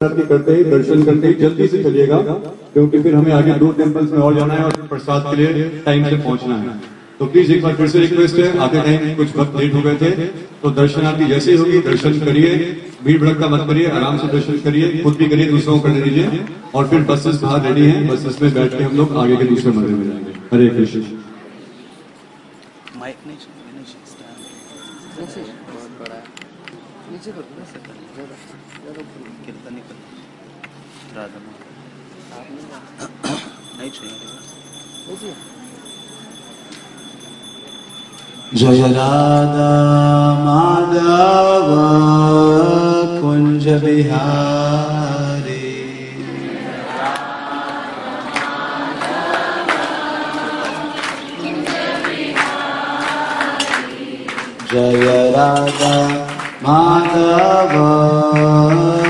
की करते ही दर्शन करते ही जल्दी से चलिएगा क्योंकि फिर हमें आगे दो टेम्पल्स में और जाना है और प्रसाद के लिए टाइम से पहुँचना है। तो प्लीज़ एक बार फिर से रिक्वेस्ट है आते टाइम कुछ वक्त लेट हो गए थे तो दर्शन दर्शनार्थी जैसे ही होगी दर्शन करिए भीड़ भड़का मत करिए आराम से दर्शन करिए खुद भी करिए दूसरों को करने दीजिए और फिर बसेस बाहर रेडी हैं बसेस में बैठ के हम लोग आगे के दूसरे मंदिर में जाएँगे। हरे कृष्ण। माइक नहीं चाहिए नहीं चाहिए नीचे बहुत बड़ा है नीचे कर दो ना सर ज़्यादा ज़्यादा ऊपर नहीं। कीर्तन नहीं करना राधा माँ आप नहीं नहीं चाहिए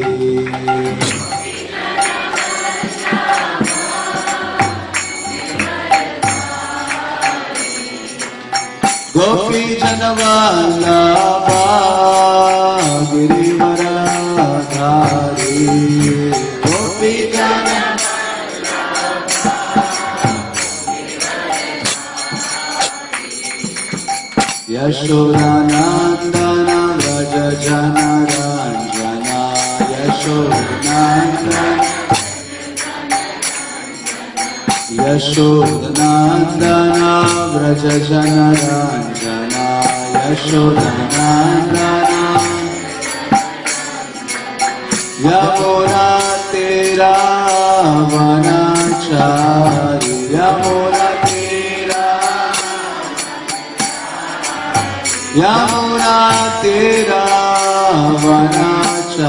गोपी जन वल्लभा गिरिवरधारी गोपी जन यशोदानन्दन व्रज जन रञ्जना यशोदानन्दन यशोदानन्दन व्रज जन रञ्जना यशोदानन्दन यमुना तेरा वनचारि यमुना तेरा यमुना तेरा वनाचारी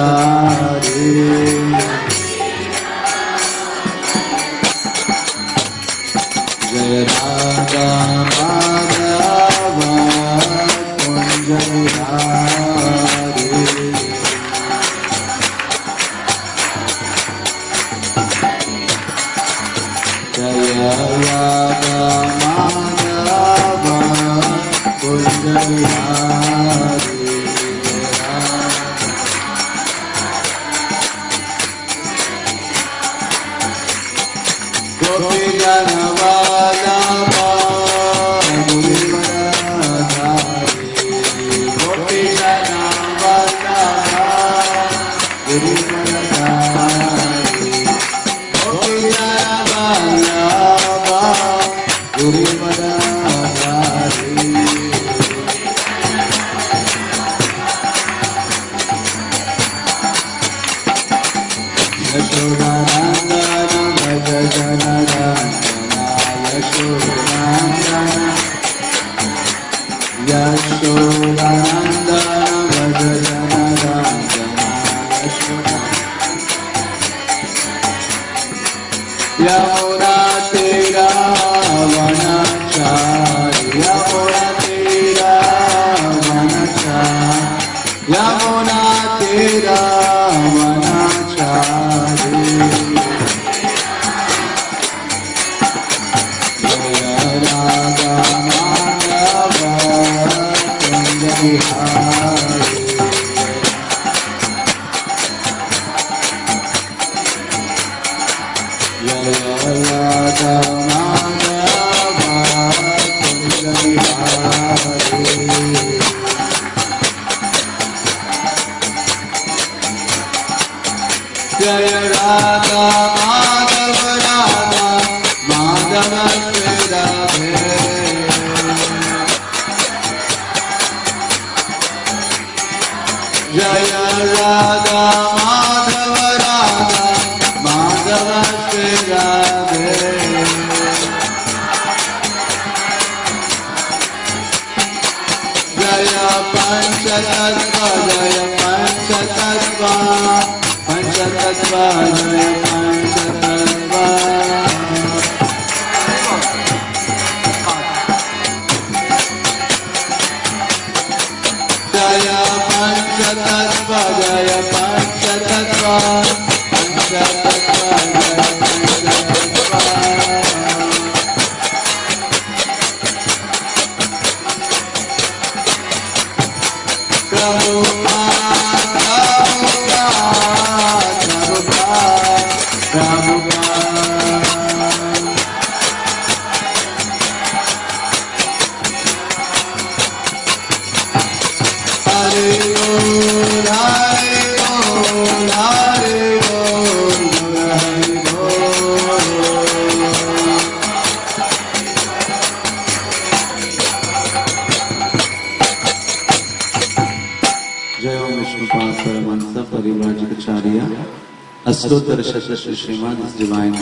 श्री श्रीमान divine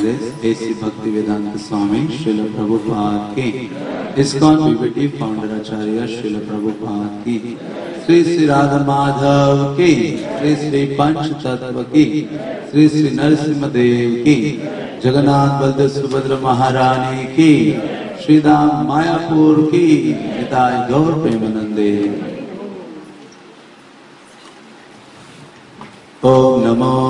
AC Bhaktivedanta Swami Srila Prabhupada की। इस्कॉन फाउंडर आचार्य श्रील प्रभुपाद की। श्री श्री राधा माधव की। श्री श्री पंच तत्व की। श्री श्री नरसिंह देव की। जगन्नाथ बलदेव सुभद्र महारानी की। श्रीधाम मायापुर की। निताय गौर प्रेमानंदे ॐ नमो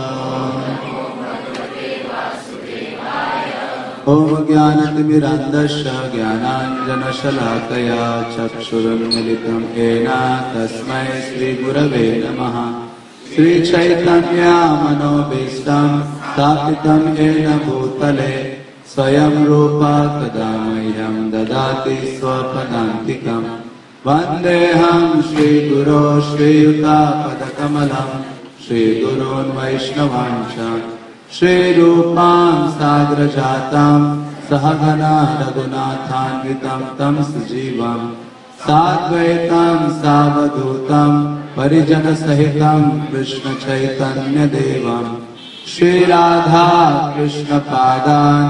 ॐ ज्ञानतिमिरान्धस्य ज्ञानाञ्जनशलाकया चक्षुरुन्मिलितं येन तस्मै श्रीगुरवे नमः। श्रीचैतन्यामनोभीष्टं स्थापितं येन भूतले स्वयं रूपा कदा मह्यं ददाति स्वपदान्तिकम् वन्देऽहं श्रीगुरो श्रीयुतापदकमलं श्रीगुरोन् वैष्णवाञ्च श्रीरूपां साग्रजातां सहगना रघुनाथान्वितं तं सुजीवम् साद्वैतं सावधूतं परिजनसहितं कृष्णचैतन्यदेवम् श्रीराधा कृष्णपादान्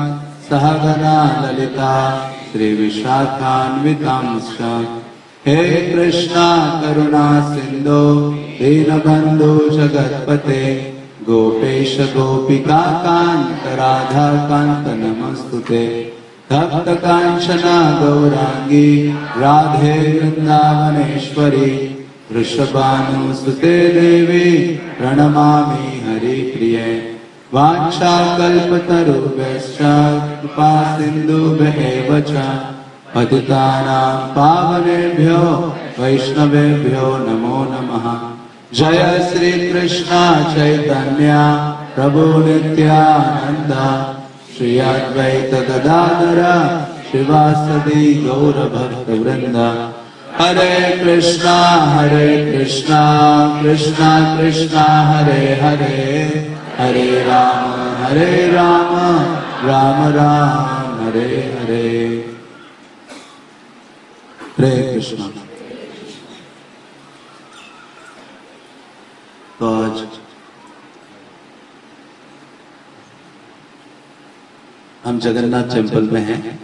सहगना ललिता श्रीविशाखान्वितांश्च। हे कृष्णा करुणा सिन्धो दीनबन्धु जगत्पते गोपेश गोपिका कान्त राधा कान्त नमस्तुते भक्त काञ्चना गौराङ्गी राधे वृन्दावनेश्वरी वृषभानुसुते देवी प्रणमामि हरिप्रिये। वाञ्छाकल्पतरुभ्यश्च कृपा सिन्धुभ्येव च। पतितानां पावनेभ्यो वैष्णवेभ्यो नमो नमः जय श्री कृष्ण चैतन्य प्रभु नित्यानंद श्री अद्वैत गदाधर शिवासदि गौर भक्त वृंद हरे कृष्णा हरे कृष्णा कृष्णा कृष्णा, हरे हरे। हरे राम हरे राम राम राम, हरे हरे। हरे कृष्णा तो आज हम जगन्नाथ टेंपल में हैं।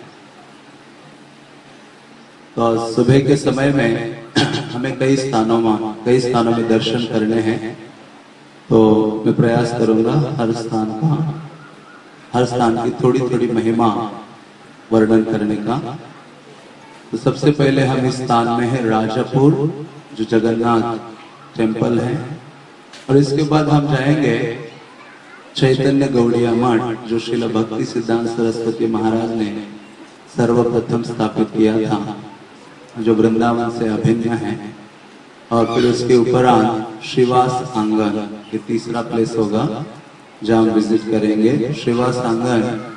तो सुबह के समय में हमें कई स्थानों में, कई स्थानों में दर्शन करने हैं। तो मैं प्रयास करूँगा हर स्थान का, हर स्थान की थोड़ी थोड़ी महिमा वर्णन करने का। तो सबसे पहले हम इस स्थान में है राजापुर, जो जगन्नाथ टेंपल है। और इसके बाद हम जाएँगे चैतन्य गौड़िया मठ, जो श्रील भक्ति सिद्धांत सरस्वती महाराज ने सर्वप्रथम स्थापित किया था, जो वृंदावन से अभिन्न है। और फिर उसके उपरांत श्रीवास आँगन ये तीसरा प्लेस होगा, जहाँ हम विज़िट करेंगे। श्रीवास आँगन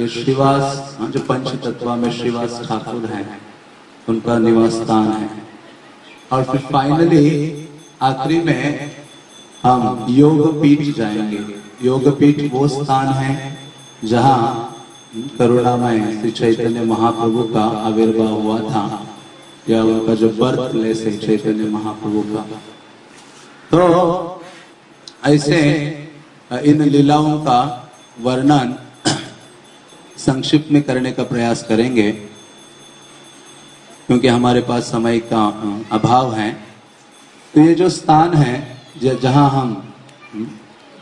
ये श्रीवास जो पंच तत्वा में श्रीवास ठाकुर हैं, उनका निवास स्थान है। और फिर फाइनली आखिरी में हम योग पीठ जाएँगे। योग पीठ वो स्थान है जहाँ करुणामय श्री चैतन्य महाप्रभु का आविर्भाव हुआ था। या उनका जो बर्थ प्लेस है चैतन्य महाप्रभु का। तो ऐसे इन लीलाओं का वर्णन संक्षिप्त में करने का प्रयास करेंगे, क्योंकि हमारे पास समय का अभाव है। तो ये जो स्थान है जहाँ हम हम्म,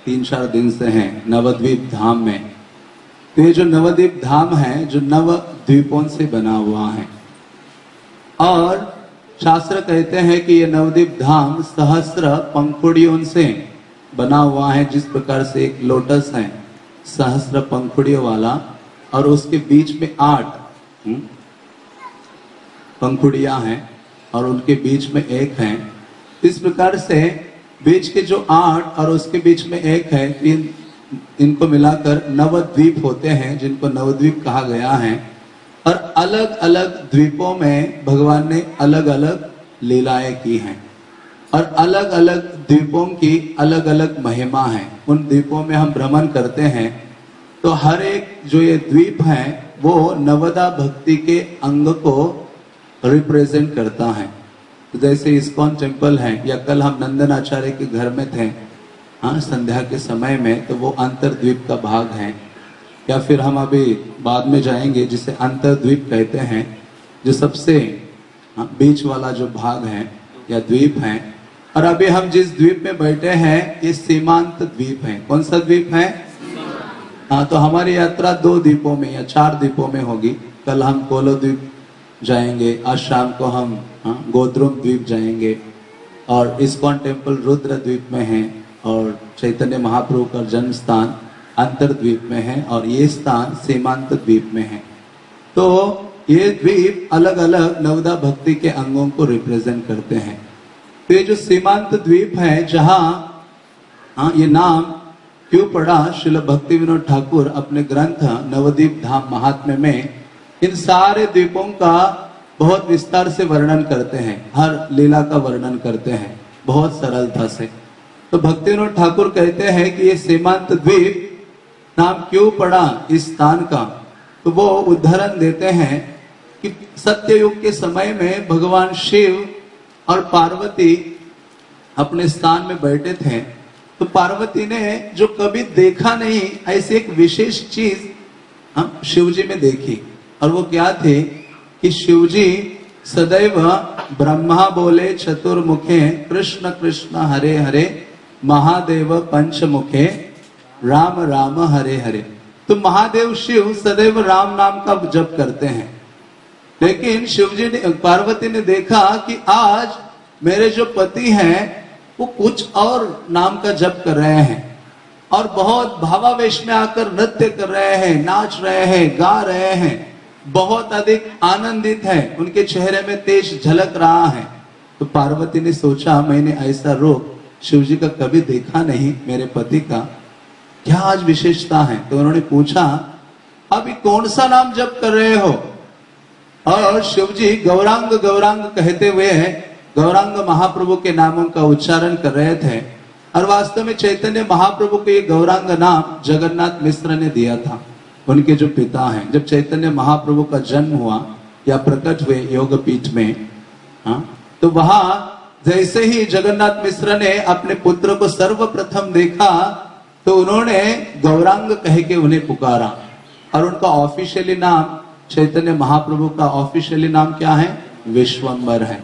तीन चार दिन से हैं नवद्वीप धाम में। तो ये जो नवद्वीप धाम है जो नव द्वीपों से बना हुआ है। और शास्त्र कहते हैं कि ये नवद्वीप धाम सहस्र पंखुड़ियों से बना हुआ है जिस प्रकार से एक लोटस है सहस्र पंखुड़ियों वाला। और उसके बीच में आठ पंखुड़िया पंखुड़ियाँ हैं और उनके बीच में एक है। इस प्रकार से बीच के जो आठ और उसके बीच में एक है, इन, इनको मिलाकर नवद्वीप होते हैं, जिनको नवद्वीप कहा गया है। और अलग अलग द्वीपों में भगवान ने अलग अलग लीलाएँ की हैं। और अलग अलग द्वीपों की अलग अलग महिमा है। उन द्वीपों में हम भ्रमण करते हैं तो हर एक जो ये द्वीप है, वो नवदा भक्ति के अंग को रिप्रेजेंट करता है। तो जैसे इस्कॉन टेंपल है या कल हम नंदन आचार्य के घर में थे हाँ संध्या के समय में तो वो अंतरद्वीप का भाग है। या फिर हम अभी बाद में जाएँगे जिसे अंतरद्वीप कहते हैं जो सबसे हाँ, बीच वाला जो भाग है या द्वीप है। और अभी हम जिस द्वीप में बैठे हैं ये सीमांत द्वीप है। कौन सा द्वीप है? हाँ तो हमारी यात्रा दो द्वीपों में या चार द्वीपों में होगी। कल हम कोलो द्वीप जाएँगे। आज शाम को हम हाँ, गोद्रुम द्वीप जाएँगे और इस्कॉन टेंपल रुद्र द्वीप में है और चैतन्य महाप्रभु का जन्म स्थान अंतरद्वीप में है और ये स्थान सीमांत द्वीप में है। तो ये द्वीप अलग अलग नवदा भक्ति के अंगों को रिप्रेजेंट करते हैं। तो ये जो सीमांत द्वीप है जहाँ हाँ ये नाम क्यों पड़ा शिल भक्ति विनोद ठाकुर अपने ग्रंथ नवदीप धाम महात्म्य में इन सारे द्वीपों का बहुत विस्तार से वर्णन करते हैं। हर लीला का वर्णन करते हैं। बहुत सरलता से। तो भक्तिनोद ठाकुर कहते हैं कि ये सीमांत द्वीप नाम क्यों पड़ा इस स्थान का? तो वो उदाहरण देते हैं कि सत्ययुग के समय में भगवान शिव और पार्वती अपने स्थान में बैठे थे। तो पार्वती ने जो कभी देखा नहीं, ऐसी एक विशेष चीज़ हम शिवजी में देखी। और वो क्या थे कि शिवजी सदैव ब्रह्मा बोले चतुर्मुखे, कृष्ण कृष्ण हरे हरे, महादेव पंचमुखे, राम राम हरे हरे। तो महादेव शिव सदैव राम नाम का जप करते हैं। लेकिन शिवजी ने, पार्वती ने देखा कि आज मेरे जो पति हैं, वो कुछ और नाम का जप कर रहे हैं। और बहुत भावावेश में आकर नृत्य कर रहे हैं, नाच रहे हैं, गा रहे हैं। बहुत अधिक आनंदित है। उनके चेहरे में तेज झलक रहा है। तो पार्वती ने सोचा, मैंने ऐसा रूप शिव जी का कभी देखा नहीं, मेरे पति का। क्या आज विशेषता है? तो उन्होंने पूछा, अभी कौन सा नाम जप कर रहे हो? और शिव जी गौरांग गौरांग कहते हुए गौरांग महाप्रभु के नामों का उच्चारण कर रहे थे। और वास्तव में चैतन्य महाप्रभु को ये गौरांग नाम जगन्नाथ मिश्र ने दिया था। उनके जो पिता हैं, जब चैतन्य महाप्रभु का जन्म हुआ या प्रकट हुए योग पीठ में हाँ तो वहाँ जैसे ही जगन्नाथ मिश्र ने अपने पुत्र को सर्वप्रथम देखा तो उन्होंने गौरांग कह के उन्हें पुकारा। और उनका ऑफिशियली नाम, चैतन्य महाप्रभु का ऑफिशियली नाम क्या है? विश्वम्बर है।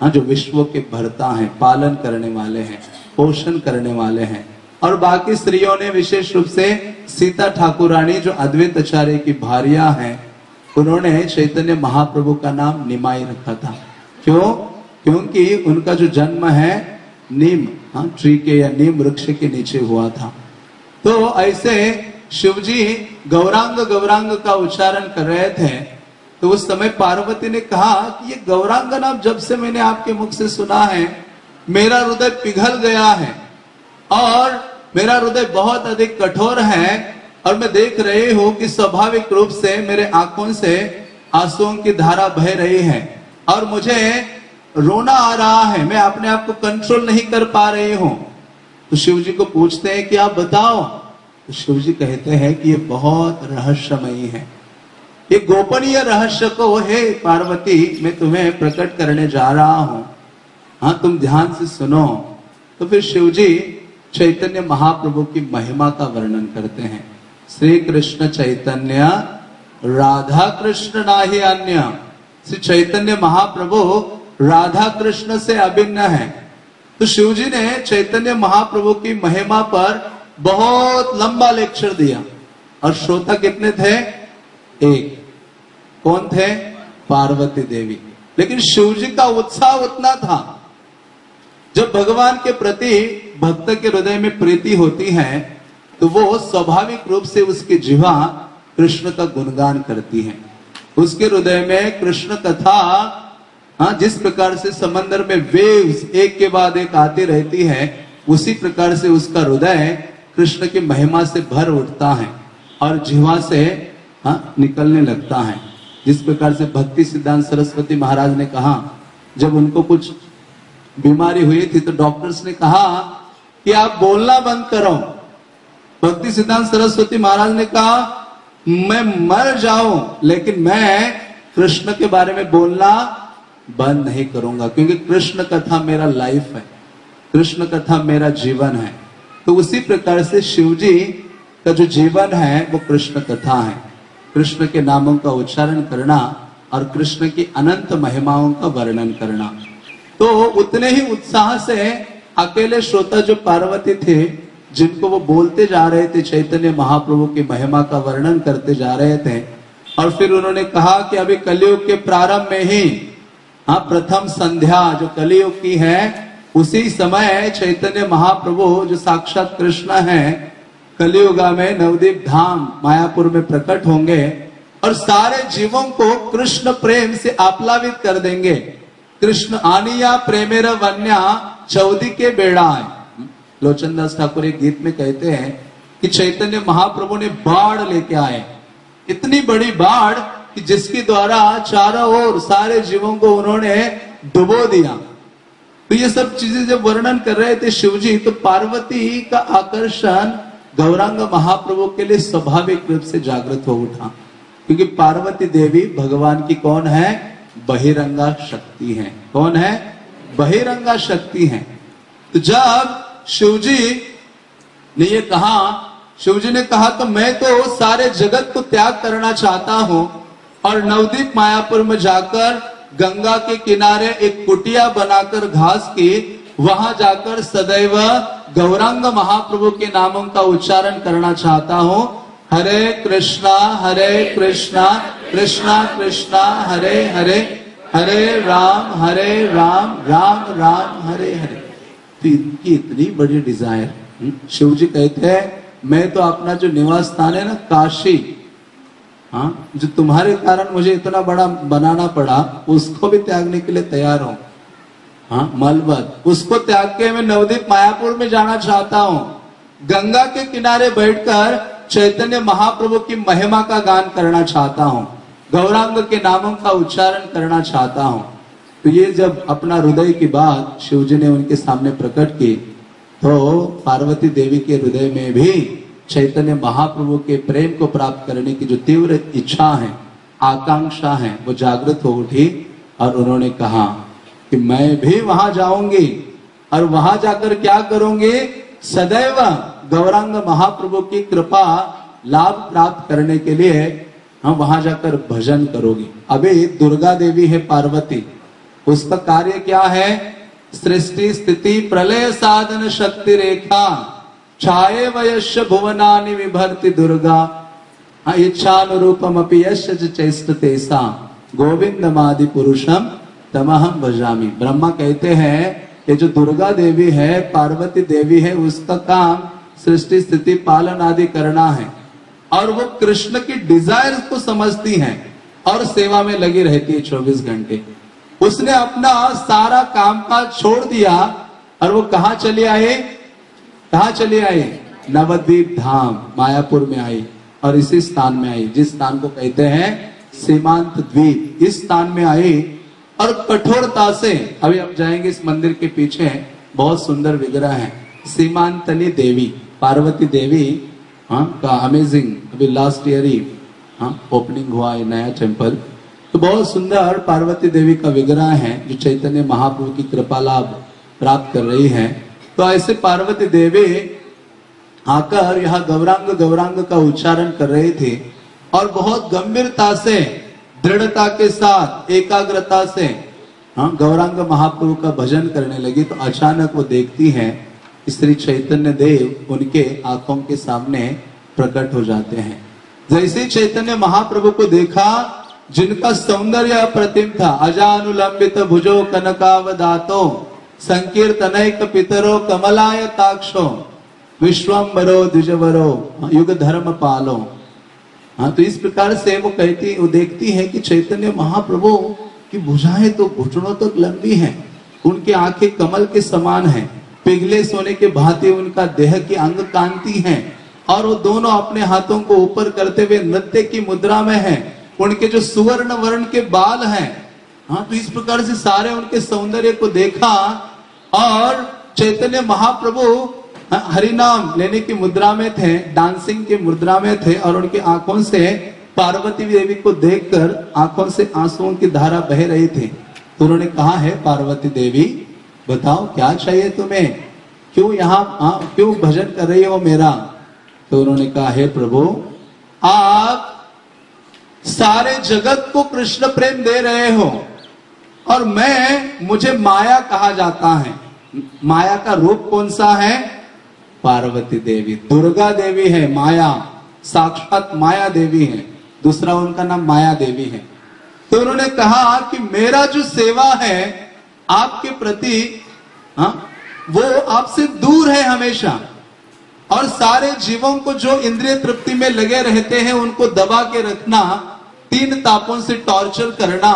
हाँ जो विश्व के भरता हैं, पालन करने वाले हैं, पोषण करने वाले हैं। और बाकी स्त्रियों ने विशेष रूप से सीता ठाकुरानी, जो अद्वैत आचार्य की भारिया हैं, उन्होंने चैतन्य महाप्रभु का नाम निमाई रखा था। क्यों? क्योंकि उनका जो जन्म है, नीम हाँ ट्री के या नीम वृक्ष के नीचे हुआ था। तो ऐसे शिवजी गौरांग गौरांग का उच्चारण कर रहे थे। तो उस समय पार्वती ने कहा कि ये गौरांग नाम जब से मैंने आपके मुख से सुना है, मेरा हृदय पिघल गया है और मेरा हृदय बहुत अधिक कठोर है और मैं देख रही हूँ कि स्वाभाविक रूप से मेरे आँखों से आंसुओं की धारा बह रही है और मुझे रोना आ रहा है। मैं अपने आप को कंट्रोल नहीं कर पा रही हूँ। तो शिव जी को पूछते हैं कि आप बताओ। तो शिव जी कहते हैं कि ये बहुत रहस्यमयी है। ये गोपनीय रहस्य को, हे पार्वती, मैं तुम्हें प्रकट करने जा रहा हूँ। हाँ तुम ध्यान से सुनो। तो फिर शिव जी चैतन्य महाप्रभु की महिमा का वर्णन करते हैं। श्री कृष्ण चैतन्य राधा कृष्ण ना ही अन्य। श्री चैतन्य महाप्रभु राधा कृष्ण से अभिन्न है। तो शिव जी ने चैतन्य महाप्रभु की महिमा पर बहुत लंबा लेक्चर दिया। और श्रोता कितने थे? एक। कौन थे? पार्वती देवी। लेकिन शिव जी का उत्साह उतना था। जब भगवान के प्रति भक्त के हृदय में प्रीति होती है तो वो स्वाभाविक रूप से उसकी जीवा कृष्ण का गुणगान करती है। उसके हृदय में कृष्ण कथा हाँ जिस प्रकार से समंदर में वेव्स एक के बाद एक आती रहती है, उसी प्रकार से उसका हृदय कृष्ण की महिमा से भर उठता है और जीवा से हाँ निकलने लगता है। जिस प्रकार से भक्ति सिद्धांत सरस्वती महाराज ने कहा, जब उनको कुछ बीमारी हुई थी तो डॉक्टर्स ने कहा कि आप बोलना बंद करो। भक्ति सिद्धांत सरस्वती महाराज ने कहा, मैं मर जाऊँ, लेकिन मैं कृष्ण के बारे में बोलना बंद नहीं करूँगा, क्योंकि कृष्ण कथा मेरा लाइफ है, कृष्ण कथा मेरा जीवन है। तो उसी प्रकार से शिव जी का जो जीवन है, वो कृष्ण कथा है। कृष्ण के नामों का उच्चारण करना और कृष्ण की अनंत महिमाओं का वर्णन करना। तो उतने ही उत्साह से अकेले श्रोता जो पार्वती थे, जिनको वो बोलते जा रहे थे, चैतन्य महाप्रभु की महिमा का वर्णन करते जा रहे थे, और फिर उन्होंने कहा कि अभी कलयुग के प्रारंभ में ही हाँ प्रथम संध्या जो कलयुग की है, उसी समय चैतन्य महाप्रभु जो साक्षात कृष्ण है, कलयुगा में नवदीप धाम, मायापुर में प्रकट होंगे, और सारे जीवों को कृष्ण प्रेम से आप्लावित कर देंगे। कृष्ण आनिया प्रेमेर वन्या चौदी के बेड़ा है लोचन दास ठाकुर एक गीत में कहते हैं कि चैतन्य महाप्रभु ने बाढ़ लेके आए। इतनी बड़ी बाढ़ कि जिसके द्वारा चारों ओर सारे जीवों को उन्होंने डुबो दिया। तो ये सब चीज़ें जब वर्णन कर रहे थे शिव जी तो पार्वती का आकर्षण गौरांग महाप्रभु के लिए स्वाभाविक रूप से जागृत हो उठा। क्योंकि पार्वती देवी भगवान की कौन है? बहिरंगा शक्ति है। कौन है? बहिरंगा शक्ति है। तो जब शिवजी ने ये कहा, शिवजी ने कहा तो मैं तो सारे जगत को त्याग करना चाहता हूँ और नवदीप मायापुर में जाकर गंगा के किनारे एक कुटिया बनाकर घास की, वहाँ जाकर सदैव गौरांग महाप्रभु के नामों का उच्चारण करना चाहता हूँ हरे कृष्णा हरे कृष्णा कृष्णा कृष्णा, हरे हरे हरे राम हरे राम राम राम, हरे हरे। तो इनकी इतनी बड़ी डिज़ायर शिव जी कहते हैं, मैं तो अपना जो निवास स्थान है ना, काशी हाँ जो तुम्हारे कारण मुझे इतना बड़ा बनाना पड़ा, उसको भी त्यागने के लिए तैयार हूँ। हाँ मलबत, उसको त्याग के मैं नवदीप मायापुर में जाना चाहता हूँ। गंगा के किनारे बैठकर चैतन्य महाप्रभु की महिमा का गान करना चाहता हूँ। गौरांग के नामों का उच्चारण करना चाहता हूँ। तो ये जब अपना हृदय की बात शिव जी ने उनके सामने प्रकट की तो पार्वती देवी के हृदय में भी चैतन्य महाप्रभु के प्रेम को प्राप्त करने की जो तीव्र इच्छा है, आकांक्षा है, वो जागृत हो उठी और उन्होंने कहा कि मैं भी वहाँ जाऊँगी और वहाँ जाकर क्या करूँगी? सदैव गौरांग महाप्रभु की कृपा लाभ प्राप्त करने के लिए हम वहाँ जाकर भजन करोगी। अभी दुर्गा देवी है पार्वती। उसका कार्य क्या है? सृष्टि, स्थिति, प्रलय, साधन, शक्ति, रेखा। छाए वयस्य भुवनानि विभर्ति दुर्गा। इच्छानुरूपम अपि यश चेष्ट तेसा गोविंदमादि पुरुषम तमहम भजामी। ब्रह्मा कहते हैं ये जो दुर्गा देवी है, पार्वती देवी है, उसका काम सृष्टि, स्थिति, पालन आदि करना है। और वो कृष्ण की डिज़ायर को समझती हैं और सेवा में लगी रहती है चौबीस घंटे। उसने अपना सारा काम काज छोड़ दिया और वो कहा चले आए कहा चले आए नवद्वीप धाम, मायापुर में आई और इसी स्थान में आई, जिस स्थान को कहते हैं सीमांत द्वीप। इस स्थान में आई और कठोरता से, अभी हम जाएँगे इस मंदिर के पीछे, बहुत सुंदर विग्रह है, सीमांतनी देवी। पार्वती देवी हाँ का अमेजिंग अभी लास्ट ईयर ही हाँ ओपनिंग हुआ है नया टेंपल तो बहुत सुंदर पार्वती देवी का विग्रह है, जो चैतन्य महाप्रभु की कृपा लाभ प्राप्त कर रही है। तो ऐसे पार्वती देवी आकर यहाँ गौरांग गौरांग का उच्चारण कर रहे थे और बहुत गंभीरता से, दृढ़ता के साथ, एकाग्रता से हाँ गौरांग महाप्रभु का भजन करने लगी। तो अचानक वो देखती हैं श्री चैतन्य देव उनके आँखों के सामने प्रकट हो जाते हैं। जैसे चैतन्य महाप्रभु को देखा, जिनका सौंदर्य अप्रतिम था, अजानुलंबित भुजो कनकावदातो, संकीर्तनैक पितरो कमलाय ताक्षो विश्वम्बरो द्विजवरो, युग धर्म पालो। हाँ तो इस प्रकार से वो कहती, वो देखती है कि चैतन्य महाप्रभु की भुजाएँ तो घुटनों तक तो लंबी हैं, उनकी आँखें कमल के समान हैं। पिघले सोने के भांति उनका देह की अंग कांति है और वो दोनों अपने हाथों को ऊपर करते हुए नृत्य की मुद्रा में हैं। उनके जो सुवर्ण वर्ण के बाल हैं हाँ तो इस प्रकार से सारे उनके सौंदर्य को देखा और चैतन्य महाप्रभु हाँ, हरिनाम लेने की मुद्रा में थे डांसिंग की मुद्रा में थे और उनकी आँखों से पार्वती देवी को देखकर आँखों से आंसुओं की धारा बह रही थी। तो उन्होंने कहा है पार्वती देवी बताओ क्या चाहिए तुम्हें? क्यों यहाँ क्यों भजन कर रही हो मेरा? तो उन्होंने कहा, हे प्रभु, आप सारे जगत को कृष्ण प्रेम दे रहे हो और मैं, मुझे माया कहा जाता है। माया का रूप कौन सा है? पार्वती देवी। दुर्गा देवी है, माया। साक्षात माया देवी है। दूसरा उनका नाम माया देवी है। तो उन्होंने कहा कि मेरा जो सेवा है आपके प्रति हाँ वो आपसे दूर है हमेशा। और सारे जीवों को जो इंद्रिय तृप्ति में लगे रहते हैं, उनको दबा के रखना, तीन तापों से टॉर्चर करना,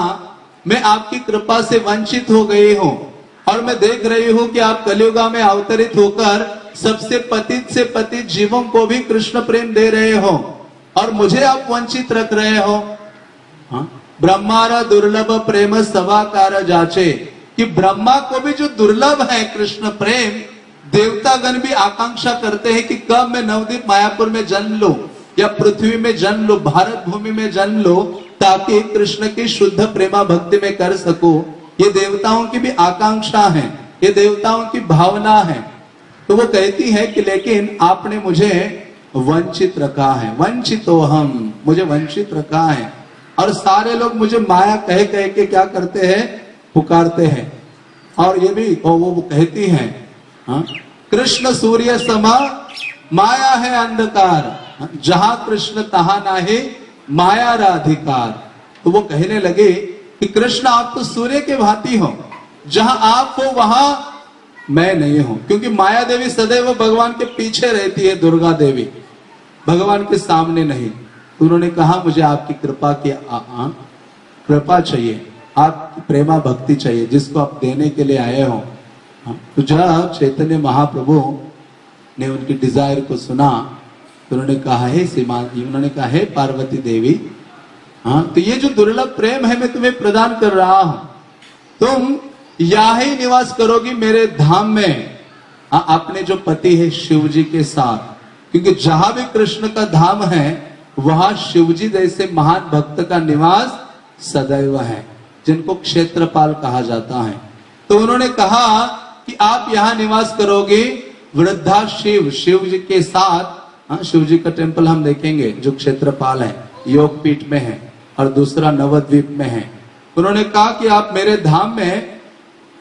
मैं आपकी कृपा से वंचित हो गई हूँ। और मैं देख रही हूँ कि आप कलयुगा में अवतरित होकर सबसे पतित से पतित जीवों को भी कृष्ण प्रेम दे रहे हो। और मुझे आप वंचित रख रहे हो। हाँ? ब्रह्मारा दुर्लभ प्रेम सवाकार जाचे। कि ब्रह्मा को भी जो दुर्लभ है कृष्ण प्रेम, देवतागण भी आकांक्षा करते हैं कि कब मैं नवदीप मायापुर में जन्म लो, या पृथ्वी में जन्म लो, भारत भूमि में जन्म लो, ताकि कृष्ण की शुद्ध प्रेमा भक्ति में कर सको। ये देवताओं की भी आकांक्षा है, ये देवताओं की भावना है। तो वो कहती है कि लेकिन आपने मुझे वंचित रखा है, वंचित हो हम, मुझे वंचित रखा है। और सारे लोग मुझे माया कह कह के क्या करते हैं? पुकारते हैं। और ये भी, और वो कहती हैं हाँ? कृष्ण सूर्य समा, माया है अंधकार। जहाँ कृष्ण तहा नाहे, माया राधिकार। तो वो कहने लगे कि कृष्ण, आप तो सूर्य के भांति हो। जहाँ आप हो, वहाँ मैं नहीं हूँ। क्योंकि माया देवी सदैव भगवान के पीछे रहती है, दुर्गा देवी। भगवान के सामने नहीं। तो उन्होंने कहा, मुझे आपकी कृपा की कृपा चाहिए। आपकी प्रेमा भक्ति चाहिए जिसको आप देने के लिए आए हो। हाँ, तो जब चैतन्य महाप्रभु ने उनकी डिज़ायर को सुना तो उन्होंने कहा है सीमा उन्होंने कहा है पार्वती देवी हाँ तो ये जो दुर्लभ प्रेम है मैं तुम्हें प्रदान कर रहा हूँ। तुम या ही निवास करोगी मेरे धाम में। हाँ, अपने जो पति है शिव जी के साथ क्योंकि जहाँ भी कृष्ण का धाम है वहाँ शिव जी जैसे महान भक्त का निवास सदैव है। जिनको क्षेत्रपाल कहा जाता है। तो उन्होंने कहा कि आप यहाँ निवास करोगे वृद्धा शिव शिव जी के साथ हाँ शिव जी का टेंपल हम देखेंगे, जो क्षेत्रपाल है योग पीठ में है, और दूसरा नवद्वीप में है। उन्होंने कहा कि आप मेरे धाम में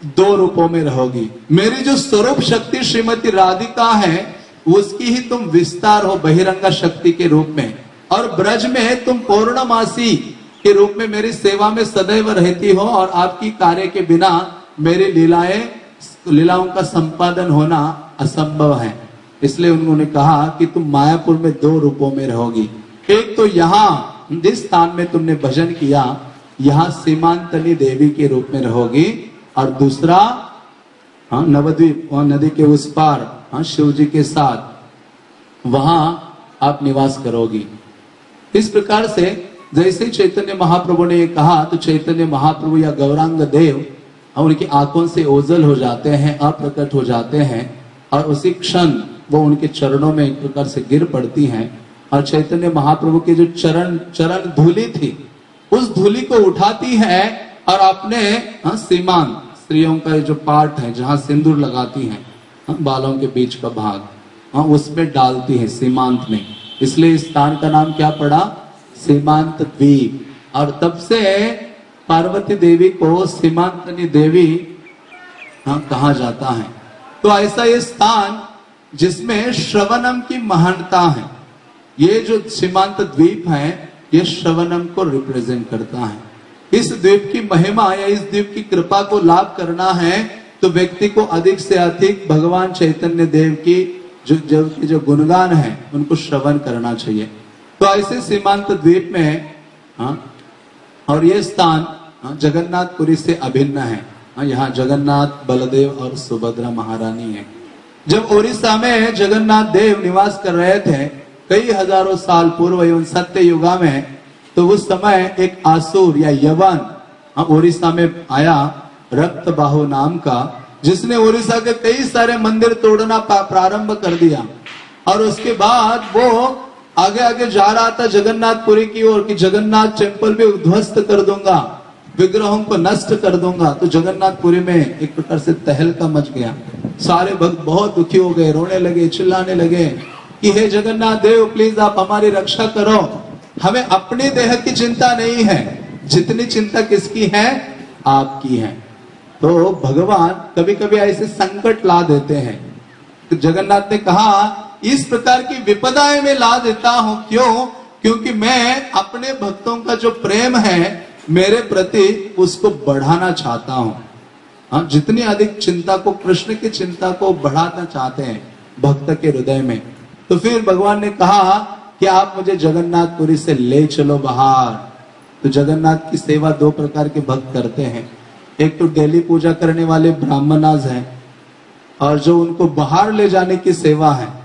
दो रूपों में रहोगी। मेरी जो स्वरूप शक्ति श्रीमती राधिका है, उसकी ही तुम विस्तार हो बहिरंगा शक्ति के रूप में। और ब्रज में तुम पूर्णमासी के रूप में मेरी सेवा में सदैव रहती हो और आपकी कार्य के बिना मेरी लीलाएँ, लीलाओं का संपादन होना असंभव है। इसलिए उन्होंने कहा कि तुम मायापुर में दो रूपों में रहोगी। एक तो यहाँ, जिस स्थान में तुमने भजन किया, यहाँ सीमांतनी देवी के रूप में रहोगी और दूसरा हाँ नवद्वीप नदी के उस पार हाँ शिव जी के साथ, वहाँ आप निवास करोगी। इस प्रकार से जैसे चैतन्य महाप्रभु ने कहा तो चैतन्य महाप्रभु या गौरांग देव उनकी आँखों से ओझल हो जाते हैं अप्रकट हो जाते हैं और उसी क्षण वो उनके चरणों में एक प्रकार से गिर पड़ती हैं। और चैतन्य महाप्रभु के जो चरण चरण धूली थी उस धूली को उठाती है और अपने हाँ, सीमान स्त्रियों का जो पार्ट है जहाँ सिंदूर लगाती हैं हाँ, बालों के बीच का भाग हाँ उसमें डालती है सीमांत में। इसलिए इस स्थान का नाम क्या पड़ा? सीमांत द्वीप और तब से पार्वती देवी को सीमांतनी देवी हाँ, कहा जाता है। तो ऐसा ये स्थान जिसमें श्रवणम की महानता है ये जो सीमांत द्वीप है ये श्रवणम को रिप्रेजेंट करता है। इस द्वीप की महिमा या इस द्वीप की कृपा को लाभ करना है तो व्यक्ति को अधिक से अधिक भगवान चैतन्य देव की जो जो, जो गुणगान है उनको श्रवण करना चाहिए। तो ऐसे सीमांत द्वीप में हाँ, और ये स्थान हाँ, जगन्नाथपुरी से अभिन्न है। हाँ, यहाँ जगन्नाथ बलदेव और सुभद्रा महारानी है। जब ओडिशा में जगन्नाथ देव निवास कर रहे थे कई हज़ारों साल पूर्व एवं सत्य युगा में तो उस समय एक आसुर या यवन ओडिशा में आया रक्त बाहु नाम का जिसने ओडिशा के कई सारे मंदिर तोड़ना प्रारंभ कर दिया। और उसके बाद वो आगे आगे जा रहा था जगन्नाथपुरी की ओर कि जगन्नाथ टेंपल भी उध्वस्त कर दूँगा, विग्रहों को नष्ट कर दूँगा। तो जगन्नाथपुरी में एक प्रकार से तहलका मच गया। सारे भक्त बहुत दुखी हो गए, रोने लगे, चिल्लाने लगे कि, हे जगन्नाथ देव प्लीज़ आप हमारी रक्षा करो। हमें अपनी देह की चिंता नहीं है। जितनी चिंता किसकी है? आपकी है। तो भगवान कभी कभी ऐसे संकट ला देते हैं। तो जगन्नाथ ने कहा इस प्रकार की विपदाएँ में ला देता हूँ। क्यों? क्योंकि मैं अपने भक्तों का जो प्रेम है, मेरे प्रति उसको बढ़ाना चाहता हूँ। हाँ जितनी अधिक चिंता को, कृष्ण की चिंता को बढ़ाना चाहते हैं भक्त के हृदय में। तो फिर भगवान ने कहा कि आप मुझे जगन्नाथपुरी से ले चलो बाहर। तो जगन्नाथ की सेवा दो प्रकार के भक्त करते हैं। एक तो डेली पूजा करने वाले ब्राह्मणाज हैं और जो उनको बाहर ले जाने की सेवा है।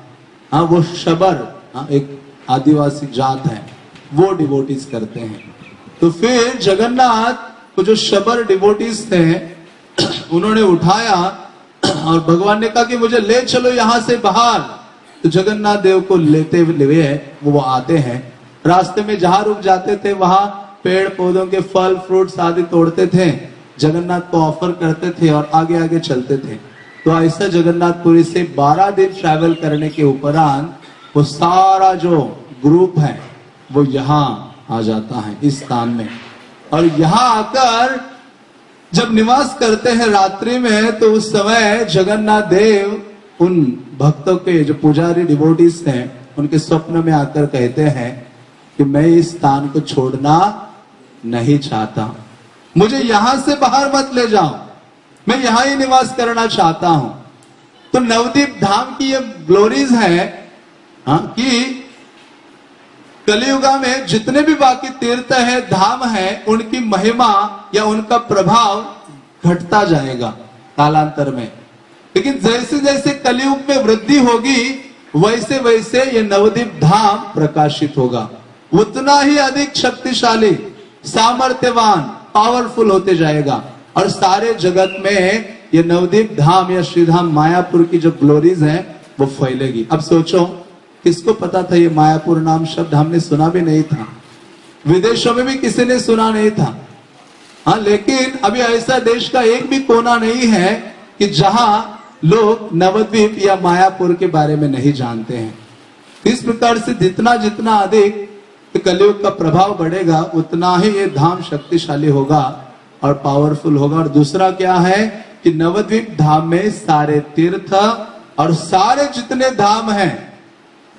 हाँ वो शबर हाँ, एक आदिवासी जात है वो डिवोटीज करते हैं। तो फिर जगन्नाथ को जो शबर डिवोटीज थे उन्होंने उठाया और भगवान ने कहा कि मुझे ले चलो यहाँ से बाहर। तो जगन्नाथ देव को लेते हुए वो आते हैं। रास्ते में जहाँ रुक जाते थे वहाँ पेड़ पौधों के फल फ्रूट्स आदि तोड़ते थे। जगन्नाथ को ऑफ़र करते थे और आगे आगे चलते थे। तो ऐसा जगन्नाथपुरी से 12 दिन ट्रैवल करने के उपरांत वो सारा जो ग्रुप है, वो यहाँ आ जाता है, इस स्थान में। और यहाँ आकर जब निवास करते हैं रात्रि में तो उस समय जगन्नाथ देव उन भक्तों के जो पुजारी डिवोटीज हैं, उनके स्वप्न में आकर कहते हैं कि मैं इस स्थान को छोड़ना नहीं चाहता। मुझे यहाँ से बाहर मत ले जाओ। मैं यहाँ ही निवास करना चाहता हूँ। तो नवदीप धाम की ये ग्लोरीज है हाँ, कि कलियुगा में जितने भी बाकी तीर्थ है धाम है उनकी महिमा या उनका प्रभाव घटता जाएगा कालांतर में। लेकिन जैसे जैसे कलयुग में वृद्धि होगी वैसे वैसे ये नवदीप धाम प्रकाशित होगा। उतना ही अधिक शक्तिशाली सामर्थ्यवान पावरफुल होते जाएगा। और सारे जगत में ये नवदीप धाम या श्रीधाम मायापुर की जो ग्लोरीज हैं, वो फैलेगी। अब सोचो, किसको पता था ये मायापुर नाम शब्द हमने सुना भी नहीं था? विदेशों में भी किसी ने सुना नहीं था। हाँ लेकिन अभी ऐसा देश का एक भी कोना नहीं है कि जहाँ लोग नवद्वीप या मायापुर के बारे में नहीं जानते हैं। इस प्रकार से जितना जितना अधिक कलयुग का प्रभाव बढ़ेगा, उतना ही ये धाम शक्तिशाली होगा। और पावरफुल होगा। और दूसरा क्या है कि नवद्वीप धाम में सारे तीर्थ और सारे जितने धाम हैं,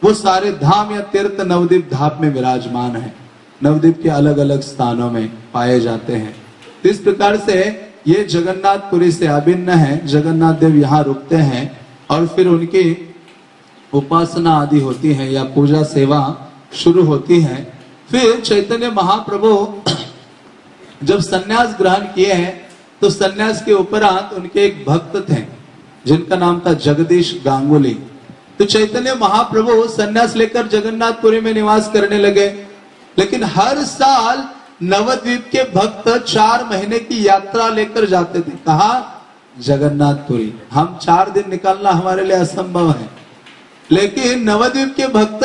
वो सारे धाम या तीर्थ नवद्वीप धाम में विराजमान है। नवद्वीप के अलग अलग स्थानों में पाए जाते हैं। तो इस प्रकार से ये जगन्नाथपुरी से अभिन्न है। जगन्नाथ देव यहाँ रुकते हैं और फिर उनकी उपासना आदि होती है या पूजा सेवा शुरू होती है। फिर चैतन्य महाप्रभु जब सन्यास ग्रहण किए हैं तो सन्यास के उपरांत उनके एक भक्त थे, जिनका नाम था जगदीश गांगुली। तो चैतन्य महाप्रभु सन्यास लेकर जगन्नाथपुरी में निवास करने लगे। लेकिन हर साल नवद्वीप के भक्त चार महीने की यात्रा लेकर जाते थे। कहा? जगन्नाथपुरी। हम चार दिन निकालना हमारे लिए असंभव है। लेकिन नवद्वीप के भक्त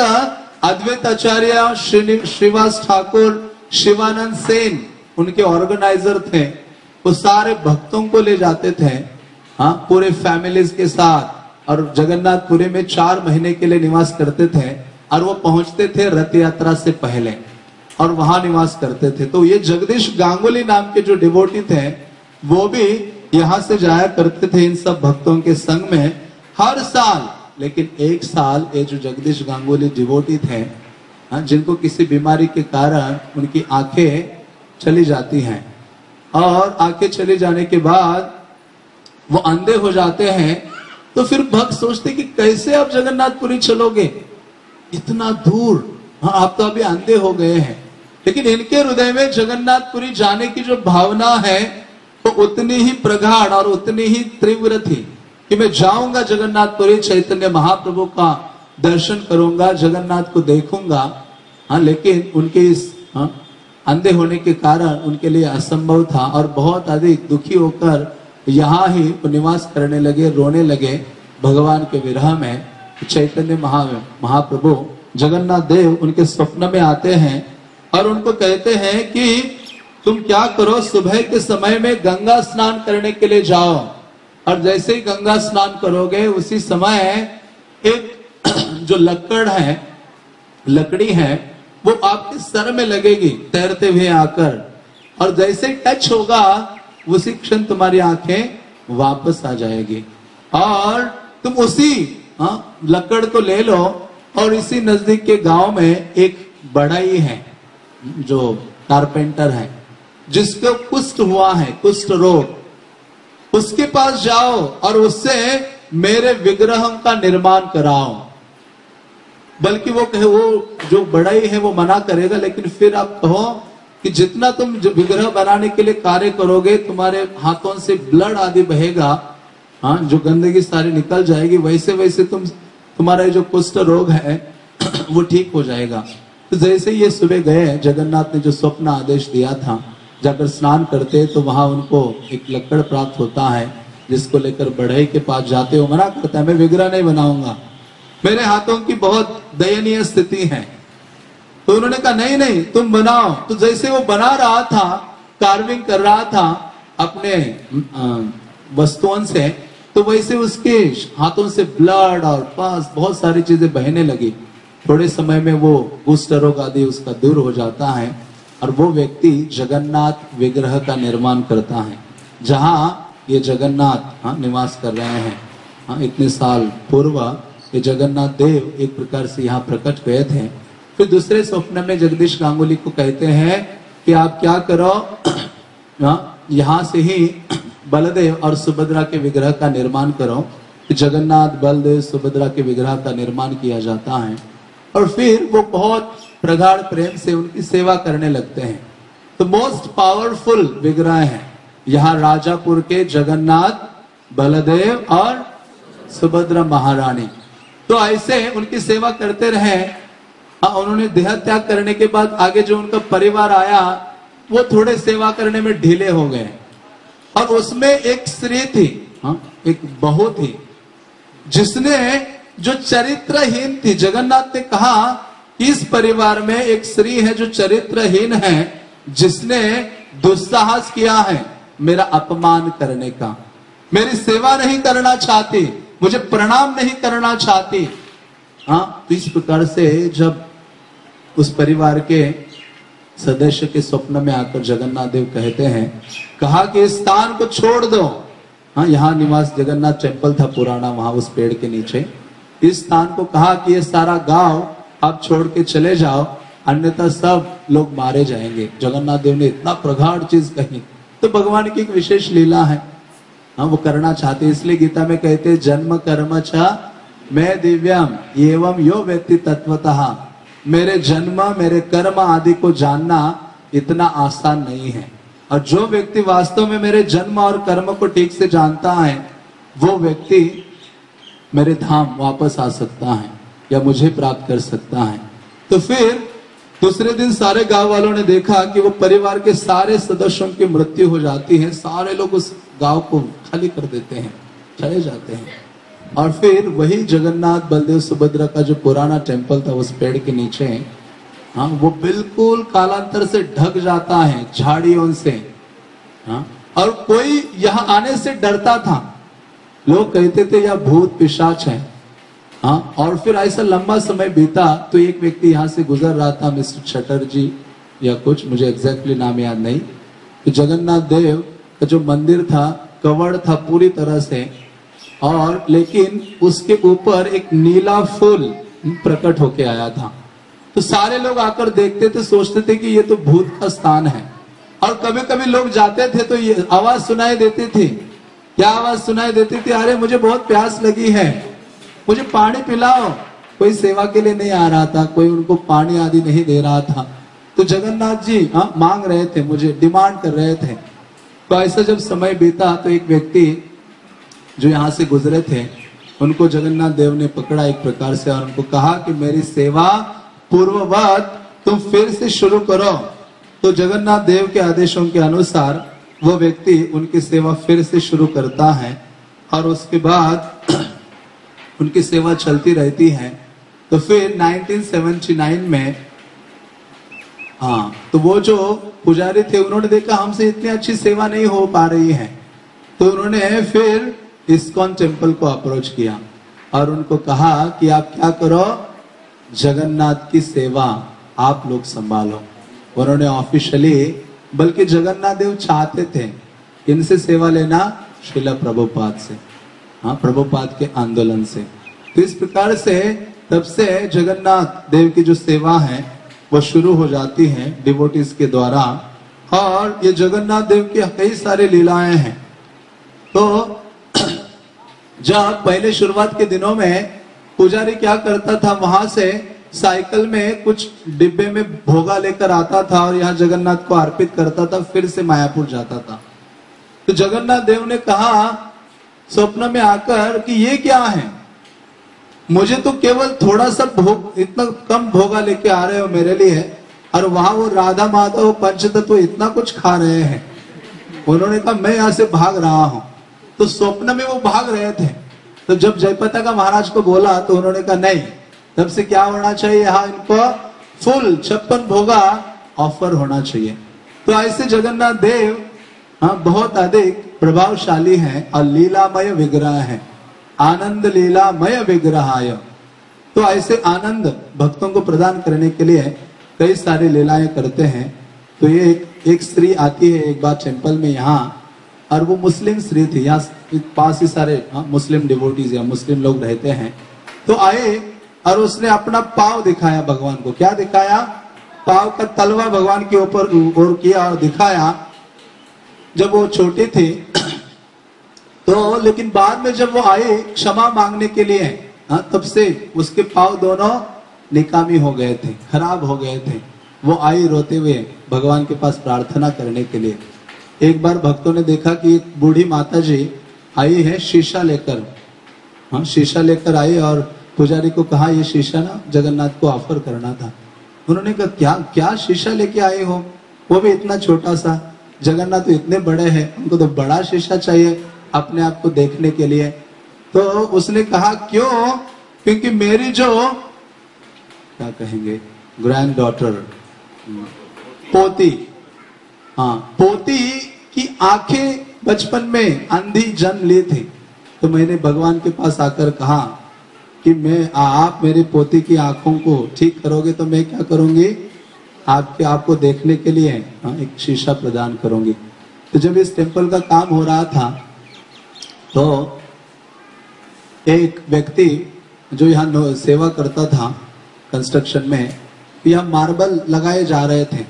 अद्वैत आचार्य श्री श्रीवास ठाकुर, शिवानंद सेन उनके ऑर्गेनाइजर थे वो सारे भक्तों को ले जाते थे हाँ पूरे फैमिलीज़ के साथ और जगन्नाथपुरी में चार महीने के लिए निवास करते थे और वो पहुँचते थे रथ यात्रा से पहले और वहाँ निवास करते थे। तो ये जगदीश गांगुली नाम के जो डिवोटी थे वो भी यहाँ से जाया करते थे इन सब भक्तों के संग में हर साल लेकिन एक साल ये जो जगदीश गांगुली डिवोटी थे हाँ, जिनको किसी बीमारी के कारण उनकी आँखें चली जाती हैं। और आके चले जाने के बाद वो अंधे हो जाते हैं तो फिर भक्त सोचते कि कैसे आप जगन्नाथपुरी चलोगे? इतना दूर। हाँ आप तो अभी अंधे हो गए हैं। लेकिन इनके हृदय में जगन्नाथपुरी जाने की जो भावना है वो तो उतनी ही प्रगाढ़ और उतनी ही तीव्र थी कि मैं जाऊँगा जगन्नाथपुरी चैतन्य महाप्रभु का दर्शन करूँगा जगन्नाथ को देखूँगा। हाँ लेकिन उनके इस हाँ, अंधे होने के कारण उनके लिए असंभव था और बहुत अधिक दुखी होकर यहाँ ही निवास करने लगे, रोने लगे भगवान के विरह में। चैतन्य महा, महाप्रभु जगन्नाथ देव उनके स्वप्न में आते हैं और उनको कहते हैं कि तुम क्या करो, सुबह के समय में गंगा स्नान करने के लिए जाओ। और जैसे ही गंगा स्नान करोगे, उसी समय एक जो लकड़ है, लकड़ी है वो आपके सर में लगेगी तैरते हुए आकर। और जैसे टच होगा उसी क्षण तुम्हारी आँखें वापस आ जाएगी। और तुम उसी हाँ, लकड़ को ले लो और इसी नज़दीक के गाँव में एक बड़ाई है जो कारपेंटर है जिसको कुष्ठ हुआ है कुष्ठ रोग। उसके पास जाओ और उससे मेरे विग्रह का निर्माण कराओ। बल्कि वो कहे, वो जो बड़ाई है वो मना करेगा, लेकिन फिर आप कहो कि जितना तुम विग्रह बनाने के लिए कार्य करोगे, तुम्हारे हाथों से ब्लड आदि बहेगा हाँ जो गंदगी सारी निकल जाएगी, वैसे वैसे तुम, तुम्हारा जो कुष्ठ रोग है, वो ठीक हो जाएगा। तो जैसे ये सुबह गए, जगन्नाथ ने जो स्वप्न आदेश दिया था, जाकर स्नान करते तो वहाँ उनको एक लकड़ प्राप्त होता है, जिसको लेकर बढ़ई के पास जाते हो, मना करता है, मैं विग्रह नहीं बनाऊँगा। मेरे हाथों की बहुत दयनीय स्थिति है। तो उन्होंने कहा नहीं नहीं तुम बनाओ। तो जैसे वो बना रहा था कार्विंग कर रहा था अपने वस्तुओं से तो वैसे उसके हाथों से ब्लड और पास बहुत सारी चीज़ें बहने लगी। थोड़े समय में वो रोग आदि उसका दूर हो जाता है और वो व्यक्ति जगन्नाथ विग्रह का निर्माण करता है जहाँ ये जगन्नाथ हाँ, निवास कर रहे हैं। हाँ, इतने साल पूर्व ये जगन्नाथ देव एक प्रकार से यहाँ प्रकट हुए थे। फिर दूसरे स्वप्न में जगदीश गांगुली को कहते हैं कि आप क्या करो? हाँ, यहाँ से ही बलदेव और सुभद्रा के विग्रह का निर्माण करो। जगन्नाथ बलदेव सुभद्रा के विग्रह का निर्माण किया जाता है। और फिर वो बहुत प्रगाढ़ प्रेम से उनकी सेवा करने लगते हैं। तो मोस्ट पावरफुल विग्रह है। यहाँ राजापुर के जगन्नाथ बलदेव और सुभद्रा महारानी। तो ऐसे उनकी सेवा करते रहे। हाँ उन्होंने देह त्याग करने के बाद आगे जो उनका परिवार आया, वो थोड़े सेवा करने में ढीले हो गए। और उसमें एक स्त्री थी हाँ एक बहू थी, जिसने जो चरित्रहीन थी। जगन्नाथ ने कहा, इस परिवार में एक स्त्री है जो चरित्रहीन है, जिसने दुस्साहस किया है मेरा अपमान करने का। मेरी सेवा नहीं करना चाहती। मुझे प्रणाम नहीं करना चाहती। हाँ तो इस प्रकार से जब उस परिवार के सदस्य के स्वप्न में आकर जगन्नाथ देव कहते हैं, कहा कि इस स्थान को छोड़ दो। हाँ यहाँ निवास जगन्नाथ टेंपल था पुराना, वहाँ उस पेड़ के नीचे। इस स्थान को कहा कि ये सारा गाँव आप छोड़ के चले जाओ, अन्यथा सब लोग मारे जाएँगे। जगन्नाथ देव ने इतना प्रगाढ़ चीज़ कही। तो भगवान की एक विशेष लीला है। हाँ वो करना चाहते इसलिए गीता में कहते जन्म कर्म छ मैं दिव्यम, एवं यो व्यक्ति तत्वतः। मेरे जन्म, मेरे कर्म आदि को जानना इतना आसान नहीं है। और जो व्यक्ति वास्तव में मेरे जन्म और कर्म को ठीक से जानता है, वो व्यक्ति मेरे धाम वापस आ सकता है या मुझे प्राप्त कर सकता है। तो फिर दूसरे दिन सारे गाँव वालों ने देखा कि वो परिवार के सारे सदस्यों की मृत्यु हो जाती है। सारे लोग उस गाँव को खाली कर देते हैं, चले जाते हैं। और फिर वही जगन्नाथ बलदेव सुभद्रा का जो पुराना टेंपल था, उस पेड़ के नीचे हाँ वो बिल्कुल कालांतर से ढक जाता है, झाड़ियों से हाँ। और कोई यहाँ आने से डरता था। लोग कहते थे, यह भूत पिशाच है। हाँ और फिर ऐसा लंबा समय बीता तो एक व्यक्ति यहाँ से गुजर रहा था, मिस्टर चटर्जी या कुछ, मुझे एग्जैक्टली नाम याद नहीं। तो जगन्नाथ देव जो मंदिर था, कवड़ था पूरी तरह से, और लेकिन उसके ऊपर एक नीला फूल प्रकट होके आया था। तो सारे लोग आकर देखते थे, सोचते थे कि ये तो भूत का स्थान है। और कभी कभी लोग जाते थे तो ये आवाज़ सुनाई देती थी। क्या आवाज़ सुनाई देती थी? अरे, मुझे बहुत प्यास लगी है। मुझे पानी पिलाओ। कोई सेवा के लिए नहीं आ रहा था, कोई उनको पानी आदि नहीं दे रहा था। तो जगन्नाथ जी हाँ मांग रहे थे मुझे, डिमांड कर रहे थे। तो ऐसा जब समय बीता तो एक व्यक्ति जो यहाँ से गुजरे थे, उनको जगन्नाथ देव ने पकड़ा एक प्रकार से और उनको कहा कि मेरी सेवा पूर्ववत, तुम फिर से शुरू करो। तो जगन्नाथ देव के आदेशों के अनुसार वो व्यक्ति उनकी सेवा फिर से शुरू करता है और उसके बाद उनकी सेवा चलती रहती है। तो फिर 1979 में हाँ तो वो जो पुजारी थे, उन्होंने देखा हमसे इतनी अच्छी सेवा नहीं हो पा रही है। तो उन्होंने फिर इस्कॉन टेंपल को अप्रोच किया और उनको कहा कि आप क्या करो, जगन्नाथ की सेवा आप लोग संभालो। उन्होंने ऑफिशियली, बल्कि जगन्नाथ देव चाहते थे, इनसे सेवा लेना शिला प्रभुपाद से हाँ प्रभुपाद के आंदोलन से। तो इस प्रकार से तब से जगन्नाथ देव की जो सेवा है वो शुरू हो जाती है डिवोटीज के द्वारा। और ये जगन्नाथ देव के कई सारे लीलाएँ हैं। तो जब पहले शुरुआत के दिनों में पुजारी क्या करता था, वहाँ से साइकिल में कुछ डिब्बे में भोगा लेकर आता था और यहाँ जगन्नाथ को अर्पित करता था, फिर से मायापुर जाता था। तो जगन्नाथ देव ने कहा, स्वप्न में आकर कि ये क्या है? मुझे तो केवल थोड़ा सा भोग, इतना कम भोगा लेके आ रहे हो मेरे लिए, और वहाँ वो राधा माधव पंचतत्व इतना कुछ खा रहे हैं। उन्होंने कहा, मैं यहाँ से भाग रहा हूँ। तो स्वप्न में वो भाग रहे थे। तो जब जयपता का महाराज को बोला तो उन्होंने कहा, नहीं, तब से क्या होना चाहिए? यहाँ इनको फुल छप्पन भोगा ऑफ़र होना चाहिए। तो ऐसे जगन्नाथ देव हाँ बहुत अधिक प्रभावशाली है और लीलामय विग्रह है। आनंद लीलामय विग्रहाय तो ऐसे आनंद भक्तों को प्रदान करने के लिए कई सारी लीलाएँ करते हैं। तो ये एक, एक स्त्री आती है एक बार टेंपल में यहाँ और वो मुस्लिम स्त्री थी। यहाँ पास ही सारे हाँ, मुस्लिम डिवोटीज या मुस्लिम लोग रहते हैं। तो आए और उसने अपना पाव दिखाया भगवान को। क्या दिखाया? पाव का तलवा भगवान के ऊपर और किया और दिखाया। जब वो छोटी थी तो लेकिन बाद में जब वो आए क्षमा मांगने के लिए हाँ, तब से उसके पाव दोनों निकामी हो गए थे खराब हो गए थे। वो आई रोते हुए भगवान के पास प्रार्थना करने के लिए। एक बार भक्तों ने देखा कि एक बूढ़ी माता जी आई है शीशा लेकर। हाँ शीशा लेकर आई और पुजारी को कहा ये शीशा ना जगन्नाथ को ऑफ़र करना था। उन्होंने कहा क्या क्या शीशा लेके आए हो? वो भी इतना छोटा सा। जगन्नाथ तो इतने बड़े हैं उनको तो बड़ा शीशा चाहिए। अपने आप को देखने के लिए। तो उसने कहा क्यों? क्योंकि मेरी जो क्या कहेंगे? ग्रैंड डॉटर पोती। हाँ पोती की आँखें बचपन में अंधी जन्म ली थी। तो मैंने भगवान के पास आकर कहा कि मैं आप मेरे पोती की आँखों को ठीक करोगे तो मैं क्या करूँगी? आपके आपको देखने के लिए हाँ, एक शीशा प्रदान करूँगी। तो जब इस टेंपल का काम हो रहा था तो एक व्यक्ति जो यहाँ सेवा करता था कंस्ट्रक्शन में, यहाँ मार्बल लगाए जा रहे थे।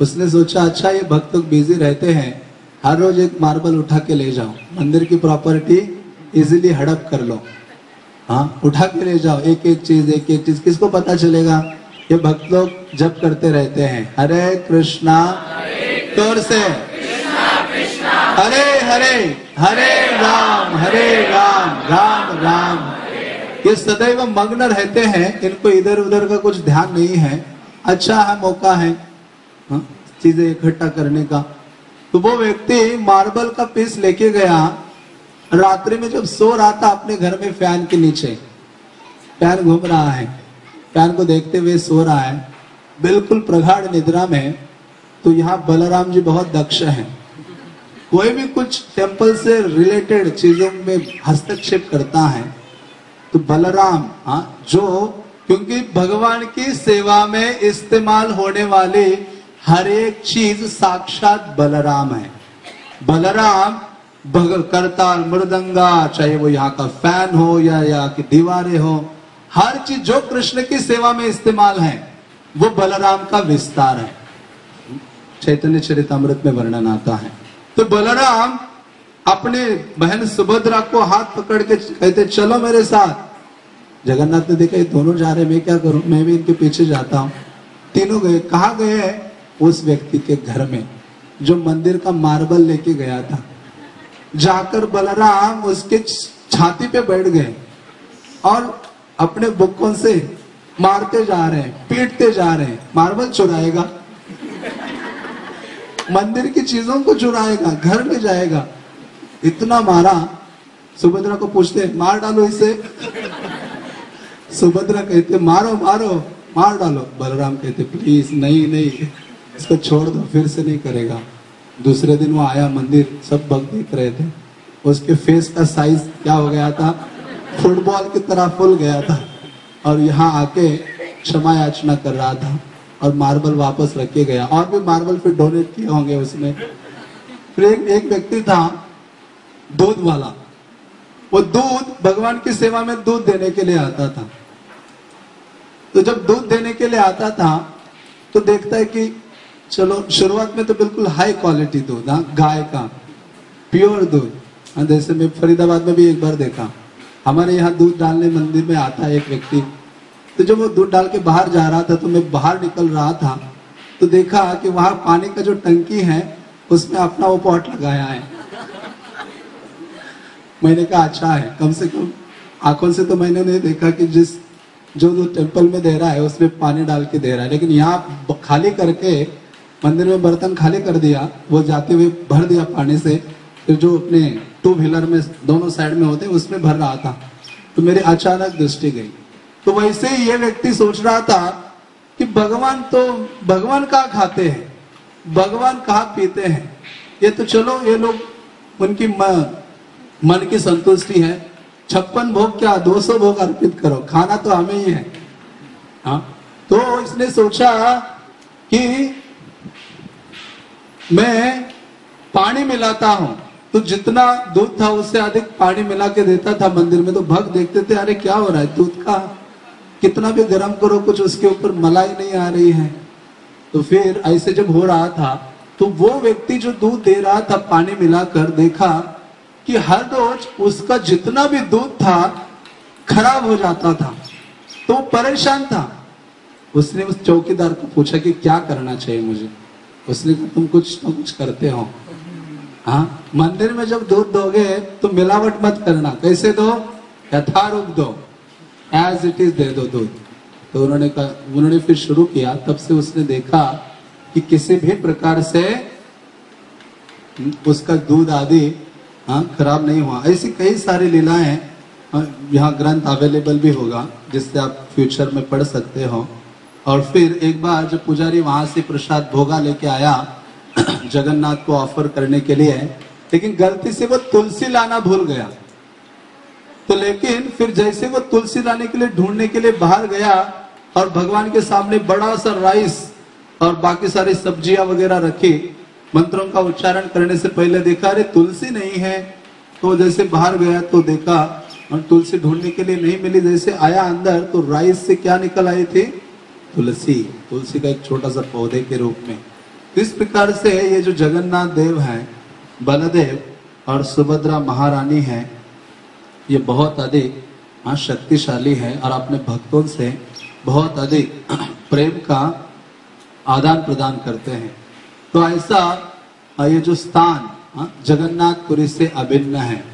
उसने सोचा अच्छा ये भक्त लोग बिज़ी रहते हैं, हर रोज एक मार्बल उठा के ले जाओ। मंदिर की प्रॉपर्टी इजीली हड़प कर लो। हाँ उठा के ले जाओ एक एक चीज़ एक एक चीज़। किसको पता चलेगा? ये भक्त लोग जब करते रहते हैं। हरे कृष्णा तौर से हरे हरे हरे राम हरे राम राम राम। ये सदैव मग्न रहते हैं इनको इधर उधर का कुछ ध्यान नहीं है। अच्छा है मौका है हाँ, चीज़ें इकट्ठा करने का। तो वो व्यक्ति मार्बल का पीस लेके गया रात्रि में जब सो रहा था अपने घर में फ़ैन के नीचे। फ़ैन घूम रहा है फ़ैन को देखते हुए सो रहा है। बिल्कुल प्रगाढ़ निद्रा में तो यहाँ बलराम जी बहुत दक्ष हैं। कोई भी कुछ टेंपल से रिलेटेड चीज़ों में हस्तक्षेप करता है तो बलराम हाँ जो, क्योंकि भगवान की सेवा में इस्तेमाल होने वाले हर एक चीज़ साक्षात बलराम है। बलराम, भग करताल मृदंगा, चाहे वो यहाँ का फ़ैन हो या यहाँ की दीवारें हो, हर चीज़ जो कृष्ण की सेवा में इस्तेमाल है, वो बलराम का विस्तार है। चैतन्य चरितमृत में वर्णन आता है। तो बलराम अपने बहन सुभद्रा को हाथ पकड़ के कहते, चलो मेरे साथ। जगन्नाथ ने देखा, ये दोनों जा रहे मैं क्या करूँ? मैं भी इनके पीछे जाता हूँ। तीनों गए। कहा गए उस व्यक्ति के घर में, जो मंदिर का मार्बल लेके गया था। जाकर बलराम उसके छाती पे बैठ गए और अपने बुक्कों से मारते जा रहे हैं, पीटते जा रहे हैं। मार्बल चुराएगा? मंदिर की चीज़ों को चुराएगा, घर में जाएगा। इतना मारा, सुभद्रा को पूछते, मार डालो इसे। सुभद्रा कहते, मारो मारो, मार डालो। बलराम कहते प्लीज़ नहीं नहीं, इसको छोड़ दो, फिर से नहीं करेगा। दूसरे दिन वो आया मंदिर, सब भक्त देख रहे थे। उसके फेस का साइज़ क्या हो गया था? फुटबॉल की तरह फुल गया था। और यहाँ आके क्षमा याचना कर रहा था। और मार्बल वापस रख गया। और भी मार्बल फिर डोनेट किए होंगे उसने फिर एक, एक व्यक्ति था दूध वाला। वो दूध भगवान की सेवा में दूध देने के लिए आता था। तो जब दूध देने के लिए आता था तो देखता है कि चलो शुरुआत में तो बिल्कुल हाई क्वालिटी दूध हाँ गाय का प्योर दूध। हाँ जैसे मैं फरीदाबाद में भी एक बार देखा। हमारे यहाँ दूध डालने मंदिर में आता है एक व्यक्ति। तो जब वो दूध डाल के बाहर जा रहा था तो मैं बाहर निकल रहा था तो देखा कि वहाँ पानी का जो टंकी है, उसमें अपना वो पॉट लगाया है। मैंने कहा अच्छा है, कम से कम आँखों से तो मैंने नहीं देखा कि जिस, जो जो टेंपल में दे रहा है, उसमें पानी डाल के दे रहा है। लेकिन यहाँ खाली करके, मंदिर में बर्तन खाली कर दिया, वो जाते हुए भर दिया पानी से। फिर जो अपने टू व्हीलर में, दोनों साइड में होते, उसमें भर रहा था। तो मेरी अचानक दृष्टि गई। तो वैसे ही ये व्यक्ति सोच रहा था कि भगवान तो भगवान कहाँ खाते हैं, भगवान कहाँ पीते हैं? ये तो चलो, ये लोग, उनकी मन की संतुष्टि है। छप्पन भोग क्या, दो सौ भोग अर्पित करो, खाना तो हमें ही है। हाँ? तो इसने सोचा कि मैं पानी मिलाता हूँ तो जितना दूध था उससे अधिक पानी मिला के देता था मंदिर में तो भक्त देखते थे, अरे, क्या हो रहा है? दूध का कितना भी गर्म करो, कुछ उसके ऊपर मलाई नहीं आ रही है। तो फिर ऐसे जब हो रहा था तो वो व्यक्ति जो दूध दे रहा था, पानी मिलाकर देखा कि हर रोज उसका जितना भी दूध था, खराब हो जाता था। तो परेशान था। उसने उस चौकीदार को पूछा कि क्या करना चाहिए मुझे? उसने कहा, तुम कुछ तो कुछ करते हो। हाँ मंदिर में जब दूध दोगे तो मिलावट मत करना। कैसे दो? यथारूप दो। एज इट इज़ दे दो दूध। तो उन्होंने कहा, उन्होंने फिर शुरू किया, तब से उसने देखा कि किसी भी प्रकार से उसका दूध आदि हाँ खराब नहीं हुआ। ऐसी कई सारी लीलाएँ यहाँ ग्रंथ अवेलेबल भी होगा, जिससे आप फ्यूचर में पढ़ सकते हो। और फिर एक बार जब पुजारी वहाँ से प्रसाद भोगा लेके आया, जगन्नाथ को ऑफ़र करने के लिए, लेकिन गलती से वो तुलसी लाना भूल गया। तो लेकिन फिर जैसे वो तुलसी लाने के लिए ढूँढने के लिए बाहर गया और भगवान के सामने बड़ा सा राइस और बाकी सारी सब्ज़ियाँ वगैरह रखी, मंत्रों का उच्चारण करने से पहले देखा, अरे, तुलसी नहीं है। तो जैसे बाहर गया तो देखा, और तुलसी ढूँढने के लिए नहीं मिली। जैसे आया अंदर तो राइस से क्या निकल आई थी? तुलसी। तुलसी का एक छोटा सा पौधे के रूप में। इस प्रकार से ये जो जगन्नाथ देव है, बलदेव और सुभद्रा महारानी है ये बहुत अधिक हाँ शक्तिशाली है और अपने भक्तों से बहुत अधिक प्रेम का आदान प्रदान करते हैं। तो ऐसा ये जो स्थान हाँ, जगन्नाथपुरी से अभिन्न है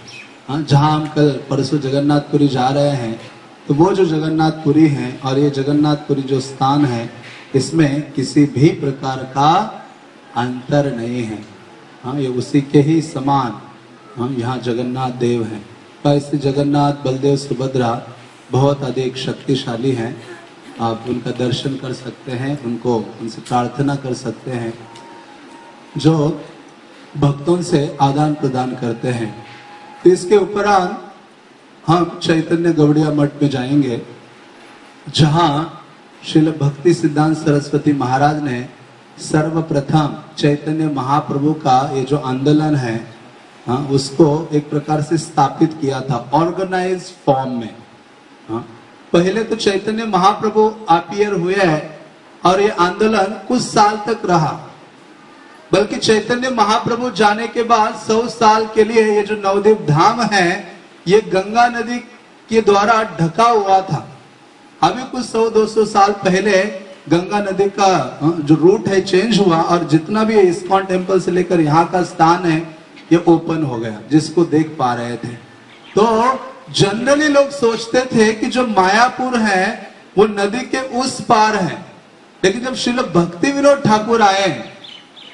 हाँ, जहाँ हम कल परसों जगन्नाथपुरी जा रहे हैं तो वो जो जगन्नाथपुरी है और ये जगन्नाथपुरी जो स्थान है इसमें किसी भी प्रकार का अंतर नहीं है। हाँ ये उसी के ही समान हम यहाँ जगन्नाथ देव हैं। तो ऐसे जगन्नाथ, बलदेव, सुभद्रा बहुत अधिक शक्तिशाली हैं। आप उनका दर्शन कर सकते हैं, उनको, उनसे प्रार्थना कर सकते हैं। जो भक्तों से आदान प्रदान करते हैं। तो इसके उपरांत हम चैतन्य गौड़िया मठ में जाएँगे, जहाँ श्रील भक्ति सिद्धांत सरस्वती महाराज ने सर्वप्रथम चैतन्य महाप्रभु का ये जो आंदोलन है हाँ, उसको एक प्रकार से स्थापित किया था ऑर्गेनाइज फॉर्म में। हाँ, पहले तो चैतन्य महाप्रभु अपियर हुए हैं और ये आंदोलन कुछ साल तक रहा। बल्कि चैतन्य महाप्रभु जाने के बाद सौ साल के लिए ये जो नवदीप धाम है ये गंगा नदी के द्वारा ढका हुआ था। अभी कुछ सौ दो सौ साल पहले गंगा नदी का जो रूट है चेंज हुआ और जितना भी इस्कॉन टेंपल से लेकर यहाँ का स्थान है ये ओपन हो गया, जिसको देख पा रहे थे। तो जनरली लोग सोचते थे कि जो मायापुर है, वो नदी के उस पार है। लेकिन जब श्रील भक्ति विनोद ठाकुर आए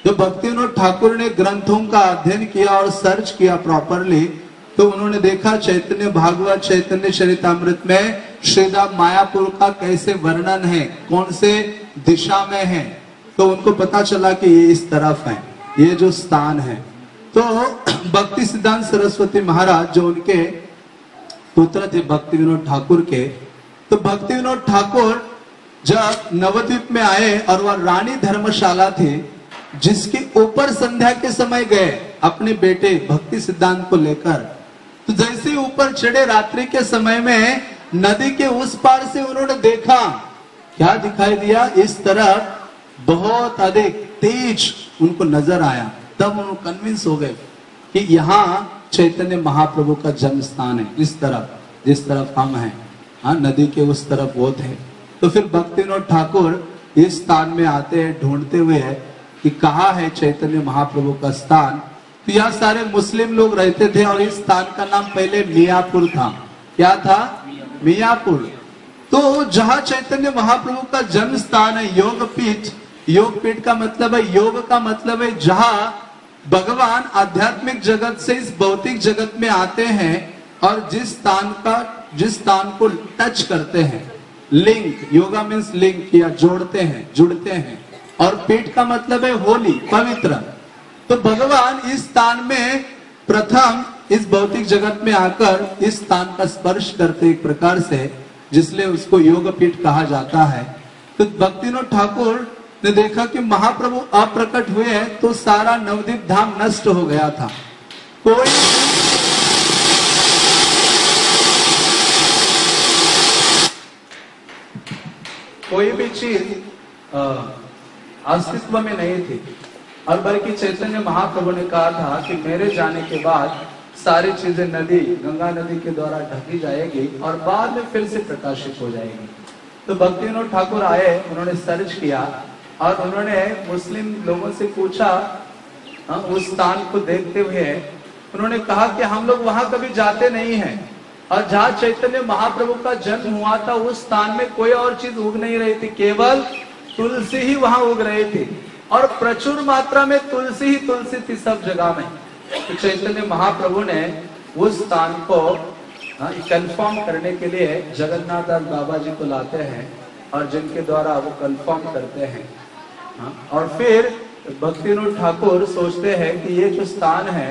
जो भक्ति विनोद ठाकुर ने ग्रंथों का अध्ययन किया और सर्च किया प्रॉपरली तो उन्होंने देखा चैतन्य भागवत, चैतन्य चरितमृत में श्रीदाम मायापुर का कैसे वर्णन है, कौन से दिशा में है। तो उनको पता चला कि ये इस तरफ़ है, ये जो स्थान है। तो भक्ति सिद्धांत सरस्वती महाराज जो उनके पुत्र थे, भक्ति विनोद ठाकुर के तो भक्ति विनोद ठाकुर जब नवद्वीप में आए और वह रानी धर्मशाला थे, जिसके ऊपर संध्या के समय गए अपने बेटे भक्ति सिद्धांत को लेकर तो जैसे ऊपर चढ़े रात्रि के समय में नदी के उस पार से उन्होंने देखा, क्या दिखाई दिया? इस तरफ़ बहुत अधिक तेज उनको नज़र आया। तब उन्होंने कन्विंस हो गए कि यहाँ चैतन्य महाप्रभु का जन्म स्थान है, इस तरफ़, जिस तरफ़ हम हैं। हाँ नदी के उस तरफ़ वो थे। तो फिर भक्ति ठाकुर इस स्थान में आते हैं, ढूंढते हुए है कि कहा है चैतन्य महाप्रभु का स्थान। तो यहाँ सारे मुस्लिम लोग रहते थे और इस स्थान का नाम पहले मियापुर था। क्या था? मियापुर। तो जहाँ चैतन्य महाप्रभु का जन्म स्थान है, योग पीठ योग पीठ का मतलब है, योग का मतलब है जहाँ भगवान आध्यात्मिक जगत से इस भौतिक जगत में आते हैं और जिस स्थान का, जिस स्थान को टच करते हैं लिंक योगा मीन्स लिंक या जोड़ते हैं, जुड़ते हैं। और पीठ का मतलब है होली, पवित्र। तो भगवान इस स्थान में प्रथम इस भौतिक जगत में आकर इस स्थान का स्पर्श करते एक प्रकार से, जिसलिए उसको योग पीठ कहा जाता है। तो भक्तिनोद ठाकुर ने देखा कि महाप्रभु अप्रकट हुए हैं तो सारा नवदीप धाम नष्ट हो गया था। कोई कोई भी चीज़ अस्तित्व में नहीं थी। और बल्कि चैतन्य महाप्रभु ने कहा था कि मेरे जाने के बाद सारी चीज़ें नदी, गंगा नदी के द्वारा ढकी जाएगी और बाद में फिर से प्रकाशित हो जाएगी। तो भक्ति ठाकुर आए, उन्होंने सर्च किया और उन्होंने मुस्लिम लोगों से पूछा हाँ, उस स्थान को देखते हुए उन्होंने कहा कि हम लोग वहाँ कभी जाते नहीं हैं। और जहाँ चैतन्य महाप्रभु का जन्म हुआ था उस स्थान में कोई और चीज़ उग नहीं रही थी। केवल तुलसी ही वहाँ उग रही थी। और प्रचुर मात्रा में तुलसी ही तुलसी थी सब जगह में। तो चैतन्य महाप्रभु ने उस स्थान को कंफर्म करने के लिए जगन्नाथ दास बाबा जी को लाते हैं और जिनके द्वारा वो कंफर्म करते हैं हाँ, और फिर भक्तिनोद ठाकुर सोचते हैं कि ये जो स्थान है,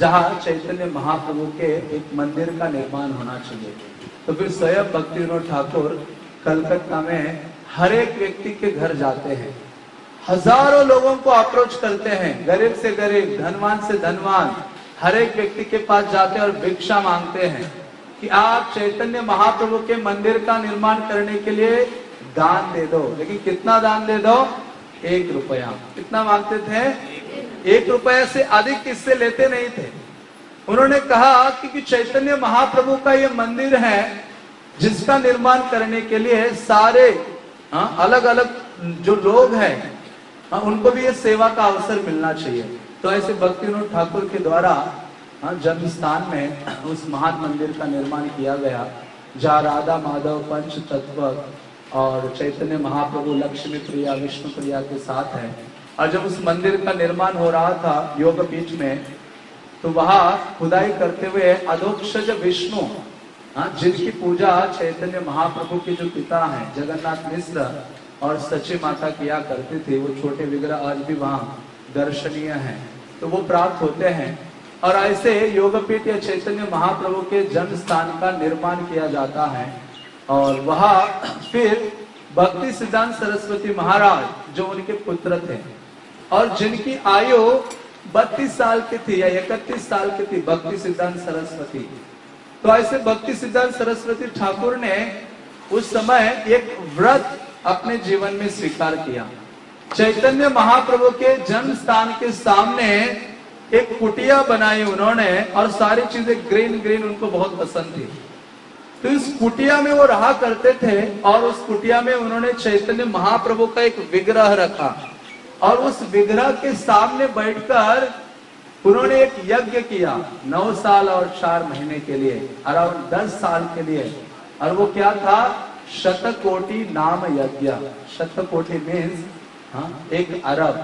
जहाँ चैतन्य महाप्रभु के एक मंदिर का निर्माण होना चाहिए। तो फिर स्वयं भक्ति ठाकुर कलकत्ता में हर एक व्यक्ति के घर जाते हैं। हज़ारों लोगों को अप्रोच करते हैं, गरीब से गरीब, धनवान से धनवान, हर एक व्यक्ति के पास जाते हैं और भिक्षा मांगते हैं कि आप चैतन्य महाप्रभु के मंदिर का निर्माण करने के लिए दान दे दो। लेकिन कितना दान दे दो? एक रुपया। कितना मांगते थे? एक रुपया से अधिक किससे लेते नहीं थे? उन्होंने कहा कि, कि चैतन्य महाप्रभु का ये मंदिर है जिसका निर्माण करने के लिए सारे आ, अलग अलग जो लोग हैं हाँ, उनको भी ये सेवा का अवसर मिलना चाहिए। तो ऐसे भक्ति ठाकुर के द्वारा हाँ, जन्म स्थान में उस महान मंदिर का निर्माण किया गया। जहाँ राधा माधव पंच तत्व और चैतन्य महाप्रभु लक्ष्मी प्रिया विष्णु प्रिया के साथ है। और जब उस मंदिर का निर्माण हो रहा था योग पीठ में तो वहाँ खुदाई करते हुए अधोक्षज विष्णु हाँ, जिनकी पूजा चैतन्य महाप्रभु के जो पिता हैं जगन्नाथ मिश्र और सची माता किया करते थे वो छोटे विग्रह आज भी वहाँ दर्शनीय हैं। तो वो प्राप्त होते हैं। और ऐसे योगपीठ या चैतन्य महाप्रभु के जन्म स्थान का निर्माण किया जाता है। और वह फिर भक्ति सिद्धांत सरस्वती महाराज जो उनके पुत्र थे और जिनकी आयु बत्तीस साल की थी या इकतीस साल की थी, भक्ति सिद्धांत सरस्वती। तो ऐसे भक्ति सिद्धांत सरस्वती ठाकुर ने उस समय एक व्रत अपने जीवन में स्वीकार किया। चैतन्य महाप्रभु के जन्म स्थान के सामने एक कुटिया बनाई उन्होंने और सारी चीज़ें ग्रीन ग्रीन उनको बहुत पसंद थी। तो इस कुटिया में वो रहा करते थे और उस कुटिया में उन्होंने चैतन्य महाप्रभु का एक विग्रह रखा। और उस विग्रह के सामने बैठकर उन्होंने एक यज्ञ किया नौ साल और चार महीने के लिए, अराउंड दस साल के लिए। और वो क्या था? शतकोटि नाम यज्ञ। शतकोटि मीन्स हाँ एक अरब।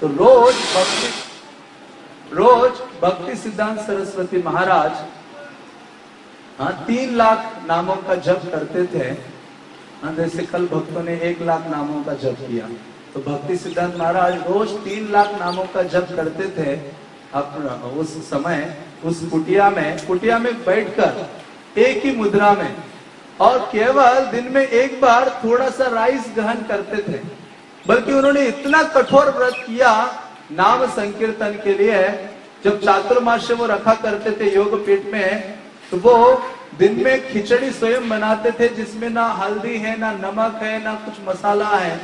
तो रोज भक्ति रोज भक्ति सिद्धांत सरस्वती महाराज हाँ तीन लाख नामों का जप करते थे। हाँ जैसे कल भक्तों ने एक लाख नामों का जप किया। तो भक्ति सिद्धांत महाराज रोज तीन लाख नामों का जप करते थे अपना, उस समय, उस कुटिया में। कुटिया में बैठकर, एक ही मुद्रा में। और केवल दिन में एक बार थोड़ा सा राइस ग्रहण करते थे। बल्कि उन्होंने इतना कठोर व्रत किया नाम संकीर्तन के लिए। जब चातुर्माश वो रखा करते थे योग पीठ में तो वो दिन में खिचड़ी स्वयं बनाते थे, जिसमें ना हल्दी है, ना नमक है, ना कुछ मसाला है,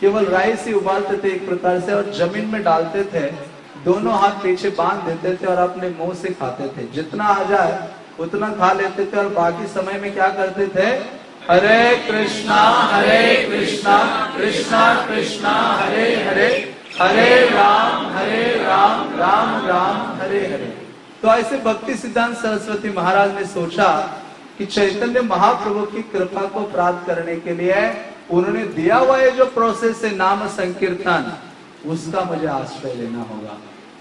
केवल राइस ही उबालते थे एक प्रकार से और ज़मीन में डालते थे। दोनों हाथ पीछे बाँध देते थे और अपने मुँह से खाते थे। जितना आ जाए, उतना खा लेते थे और बाकी समय में क्या करते थे? हरे कृष्णा हरे कृष्णा कृष्णा कृष्णा, हरे हरे हरे राम हरे राम राम राम, हरे हरे। तो ऐसे भक्ति सिद्धांत सरस्वती महाराज ने सोचा कि चैतन्य महाप्रभु की कृपा को प्राप्त करने के लिए उन्होंने दिया हुआ ये जो प्रोसेस है, नाम संकीर्तन, उसका मुझे आश्रय लेना होगा।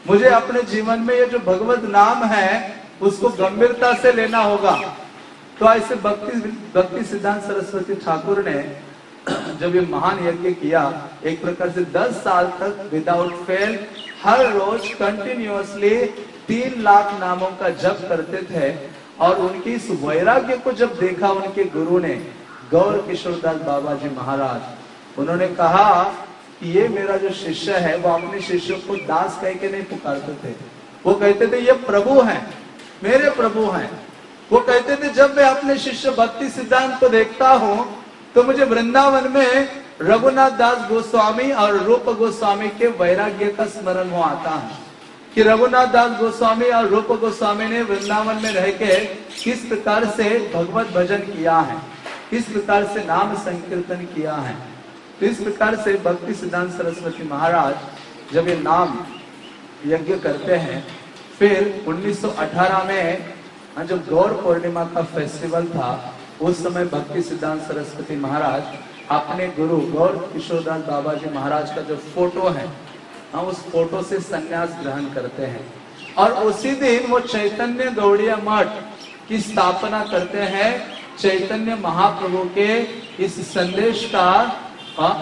मुझे अपने जीवन में ये जो भगवत नाम है, उसको गंभीरता से लेना होगा। तो ऐसे भक्ति भक्ति सिद्धांत सरस्वती ठाकुर ने जब ये महान यज्ञ किया, एक प्रकार से 10 साल तक विदाउट फेल हर रोज कंटिन्यूअसली तीन लाख नामों का जप करते थे और उनकी इस वैराग्य को जब देखा उनके गुरु ने, गौर किशोरदास बाबा जी महाराज, उन्होंने कहा कि ये मेरा जो शिष्य है, वो अपने शिष्यों को दास कह के नहीं पुकारते थे। वो कहते थे, ये प्रभु हैं, मेरे प्रभु हैं। वो कहते थे, जब मैं अपने शिष्य भक्ति सिद्धांत को देखता हूँ तो मुझे वृंदावन में रघुनाथ दास गोस्वामी और रूप गोस्वामी के वैराग्य का स्मरण हो आता है। कि रघुनाथ दास गोस्वामी और रूप गोस्वामी ने वृंदावन में रह के किस प्रकार से भगवत भजन किया है, किस प्रकार से नाम संकीर्तन किया है इस प्रकार से भक्ति सिद्धांत सरस्वती महाराज जब ये नाम यज्ञ करते हैं, फिर 1918 में जब गौर पूर्णिमा का फेस्टिवल था, उस समय भक्ति सिद्धांत सरस्वती महाराज अपने गुरु गौर किशोरदास बाबा जी महाराज का जो फ़ोटो है हम उस फ़ोटो से संन्यास ग्रहण करते हैं। और उसी दिन वो चैतन्य गौड़िया मठ की स्थापना करते हैं। चैतन्य महाप्रभु के इस संदेश का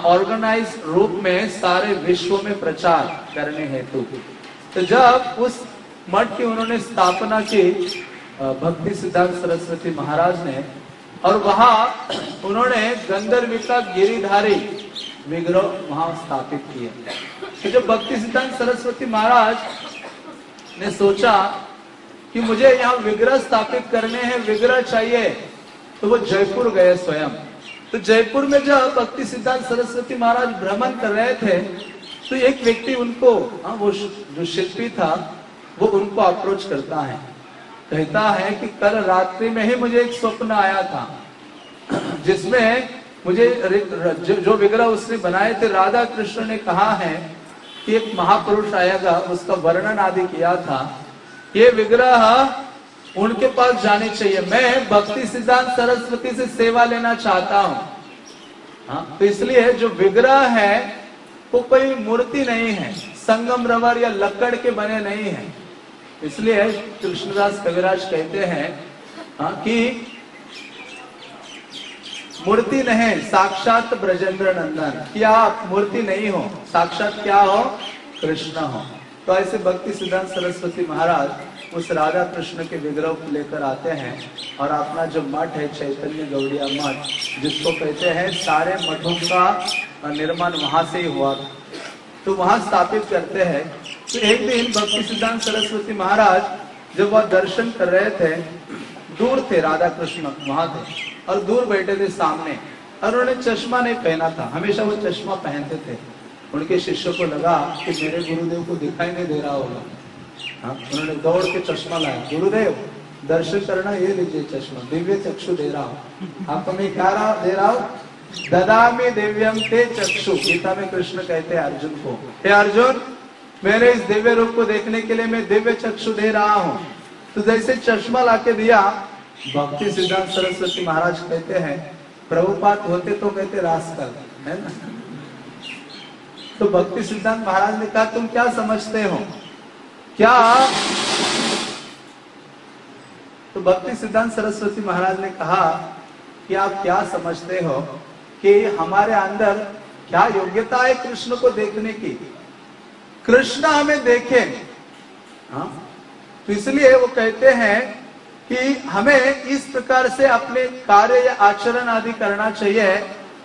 ऑर्गेनाइज रूप में सारे विश्व में प्रचार करने हेतु। तो जब उस मठ की उन्होंने स्थापना की भक्ति सिद्धांत सरस्वती महाराज ने, और वहाँ उन्होंने गंधर्विका गिरिधारी विग्रह वहाँ स्थापित किए। तो जब भक्ति सिद्धांत सरस्वती महाराज ने सोचा कि मुझे यहाँ विग्रह स्थापित करने हैं, विग्रह चाहिए तो वो जयपुर गए स्वयं। तो जयपुर में जब भक्ति सिद्धांत सरस्वती महाराज भ्रमण कर रहे थे तो एक व्यक्ति उनको हाँ वो जो शिल्पी था, वो उनको अप्रोच करता है। कहता है कि कल रात्रि में ही मुझे एक स्वप्न आया था, जिसमें मुझे जो विग्रह उसने बनाए थे, राधा कृष्ण ने कहा है एक महापुरुष आएगा उसका वर्णन आदि किया था। ये विग्रह उनके पास जाने चाहिए। मैं भक्ति सिद्धांत सरस्वती से सेवा लेना चाहता हूँ। हाँ तो इसलिए जो विग्रह है वो कोई मूर्ति नहीं है। संगम रवर या लकड़ के बने नहीं है। इसलिए कृष्णदास कविराज कहते हैं हाँ, कि मूर्ति नहीं, साक्षात ब्रजेंद्र नंदन क्या आप मूर्ति नहीं हो, साक्षात क्या हो, कृष्ण हो। तो ऐसे भक्ति सिद्धांत सरस्वती महाराज उस राधा कृष्ण के विग्रह को लेकर आते हैं और अपना जो मठ है, चैतन्य गौड़िया मठ, जिसको कहते हैं सारे मठों का निर्माण वहाँ से ही हुआ। तो वहाँ स्थापित करते हैं। तो एक दिन भक्ति सिद्धांत सरस्वती महाराज जब वह दर्शन कर रहे थे, दूर थे राधा कृष्ण, वहाँ थे। और दूर बैठे थे सामने। और उन्होंने चश्मा नहीं पहना था। हमेशा वो चश्मा पहनते थे। उनके शिष्यों को लगा कि मेरे गुरुदेव को दिखाई नहीं दे रहा होगा। हाँ, उन्होंने दौड़ के चश्मा लाया। गुरुदेव दर्शन करना ये लीजिए चश्मा। दिव्य चक्षु दे रहा हूँ। आपको मैं क्या रहा दे रहा हूँ? ददा में दिव्यम ते चक्षु। गीता में कृष्ण कहते हैं अर्जुन को हे अर्जुन मेरे इस दिव्य रूप को देखने के लिए मैं दिव्य चक्षु दे रहा हूँ। तो जैसे चश्मा लाके दिया भक्ति सिद्धांत सरस्वती महाराज कहते हैं, प्रभुपात होते तो कहते रास्कल है ना? तो भक्ति सिद्धांत महाराज ने कहा, तुम क्या समझते हो? क्या तो भक्ति सिद्धांत सरस्वती महाराज ने कहा कि आप क्या समझते हो कि हमारे अंदर क्या योग्यता है कृष्ण को देखने की? कृष्ण हमें देखे। हाँ? तो इसलिए वो कहते हैं कि हमें इस प्रकार से अपने कार्य या आचरण आदि करना चाहिए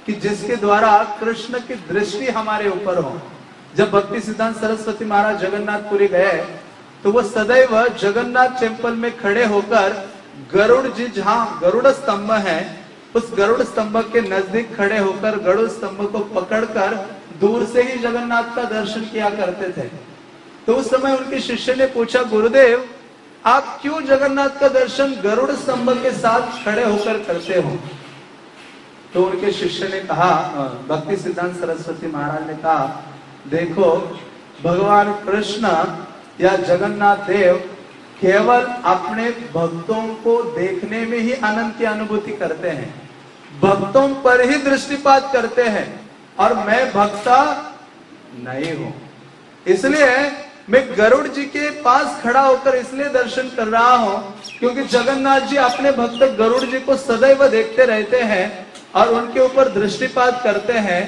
कि जिसके द्वारा कृष्ण की दृष्टि हमारे ऊपर हो। जब भक्ति सिद्धांत सरस्वती महाराज जगन्नाथपुरी गए तो वो सदैव जगन्नाथ टेंपल में खड़े होकर गरुड़ जी जहाँ गरुड़ स्तंभ है, उस गरुड़ स्तंभ के नज़दीक खड़े होकर गरुड़ स्तंभ को पकड़कर दूर से ही जगन्नाथ का दर्शन किया करते थे। तो उस समय उनके शिष्य ने पूछा, गुरुदेव आप क्यों जगन्नाथ का दर्शन गरुड़ स्तंभ के साथ खड़े होकर करते हो? तो उनके शिष्य ने कहा भक्ति सिद्धांत सरस्वती महाराज ने कहा, देखो, भगवान कृष्ण या जगन्नाथ देव केवल अपने भक्तों को देखने में ही आनंद की अनुभूति करते हैं, भक्तों पर ही दृष्टिपात करते हैं और मैं भक्ता नहीं हूँ। इसलिए मैं गरुड़ जी के पास खड़ा होकर इसलिए दर्शन कर रहा हूँ, क्योंकि जगन्नाथ जी अपने भक्त गरुड़ जी को सदैव देखते रहते हैं और उनके ऊपर दृष्टिपात करते हैं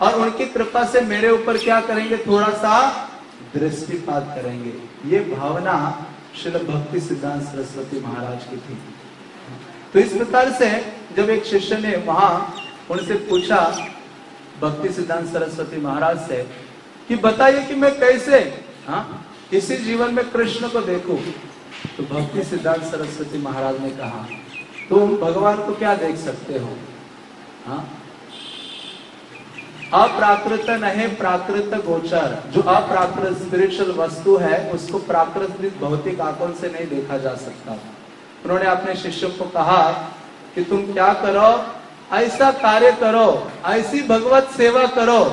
और उनकी कृपा से मेरे ऊपर क्या करेंगे? थोड़ा सा दृष्टिपात करेंगे। ये भावना श्री भक्ति सिद्धांत सरस्वती महाराज की थी। तो इस प्रकार से जब एक शिष्य ने वहाँ उनसे पूछा, भक्ति सिद्धांत सरस्वती महाराज से, कि बताइए कि मैं कैसे हाँ? इसी जीवन में कृष्ण को देखूँ। तो भक्ति सिद्धांत सरस्वती महाराज ने कहा, तुम भगवान को क्या देख सकते हो? हाँ? अप्राकृत नहीं, प्राकृत गोचर। जो अप्राकृत स्पिरिचुअल वस्तु है, उसको प्राकृतिक भौतिक आँखों से नहीं देखा जा सकता। उन्होंने अपने शिष्यों को कहा कि तुम क्या करो? ऐसा कार्य करो, ऐसी भगवत सेवा करो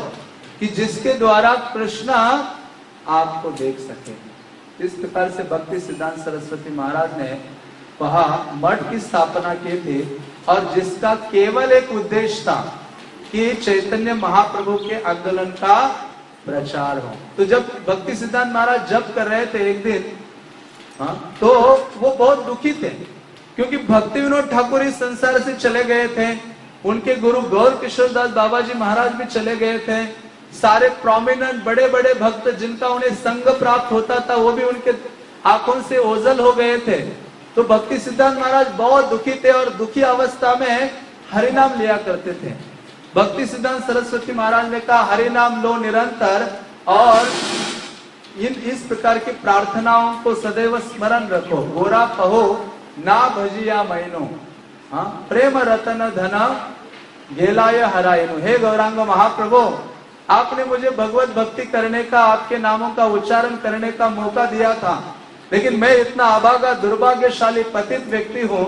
कि जिसके द्वारा कृष्ण आपको देख सके। इस प्रकार से भक्ति सिद्धांत सरस्वती महाराज ने कहा मठ की स्थापना की थी और जिसका केवल एक उद्देश्य था कि चैतन्य महाप्रभु के आंदोलन का प्रचार हो। तो जब भक्ति सिद्धांत महाराज जब कर रहे थे एक दिन हाँ, तो वो बहुत दुखी थे क्योंकि भक्ति विनोद ठाकुर इस संसार से चले गए थे। उनके गुरु गौर किशोर दास बाबा जी महाराज भी चले गए थे। सारे प्रोमिनेंट बड़े बड़े भक्त जिनका उन्हें संग प्राप्त होता था, वो भी उनके आँखों से ओझल हो गए थे। तो भक्ति सिद्धांत महाराज बहुत दुखी थे और दुखी अवस्था में हरिनाम लिया करते थे। भक्ति सिद्धांत सरस्वती महाराज ने कहा, हरिनाम लो निरंतर और इन, इस प्रकार की प्रार्थनाओं को सदैव स्मरण रखो। गोरा पहो ना भजिया मैनो। हाँ प्रेम रतन धन गेलाय हरायनु। हे गौरांग महाप्रभु आपने मुझे भगवत भक्ति करने का, आपके नामों का उच्चारण करने का मौका दिया था। लेकिन मैं इतना अभागा, दुर्भाग्यशाली पतित व्यक्ति हूँ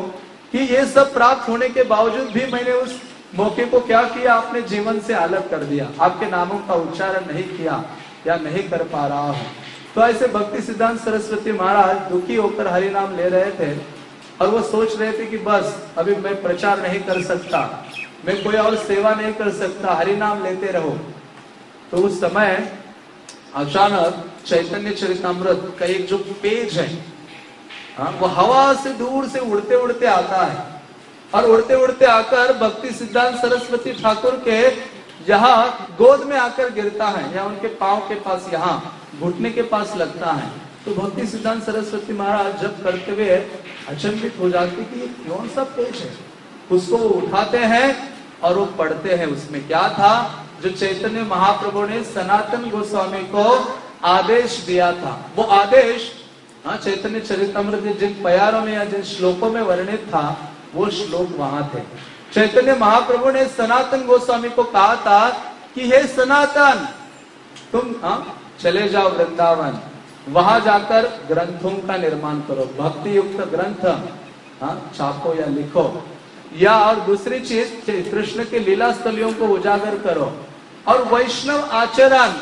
कि ये सब प्राप्त होने के बावजूद भी मैंने उस मौके को क्या किया? अपने जीवन से अलग कर दिया। आपके नामों का उच्चारण नहीं किया या नहीं कर पा रहा हूँ। तो ऐसे भक्ति सिद्धांत सरस्वती महाराज दुखी होकर हरि नाम ले रहे थे और वो सोच रहे थे कि बस, अभी मैं प्रचार नहीं कर सकता, मैं कोई और सेवा नहीं कर सकता हरि नाम लेते रहो। तो उस समय अचानक चैतन्य चरितमृत का एक जो पेज है हाँ, वो हवा से दूर से उड़ते उड़ते आता है। और उड़ते उड़ते आकर भक्ति सिद्धांत सरस्वती ठाकुर के यहाँ गोद में आकर गिरता है या उनके पाँव के पास यहाँ घुटने के पास लगता है। तो भक्ति सिद्धांत सरस्वती महाराज जब करते हुए अचंभित हो जाते कि ये कौन सा पेज है? उसको उठाते हैं और वो पढ़ते हैं उसमें क्या था? जो चैतन्य महाप्रभु ने सनातन गोस्वामी को आदेश दिया था, वो आदेश हाँ चैतन्य चरितमृत जिन प्यारों में या जिन श्लोकों में वर्णित था, वो श्लोक वहाँ थे। चैतन्य महाप्रभु ने सनातन गोस्वामी को कहा था कि हे सनातन, तुम हाँ चले जाओ वृंदावन। वहाँ जाकर ग्रंथों का निर्माण करो भक्ति युक्त ग्रंथ हाँ छापो या लिखो। या और दूसरी चीज़ कृष्ण के लीला स्थलियों को उजागर करो। और वैष्णव आचरण,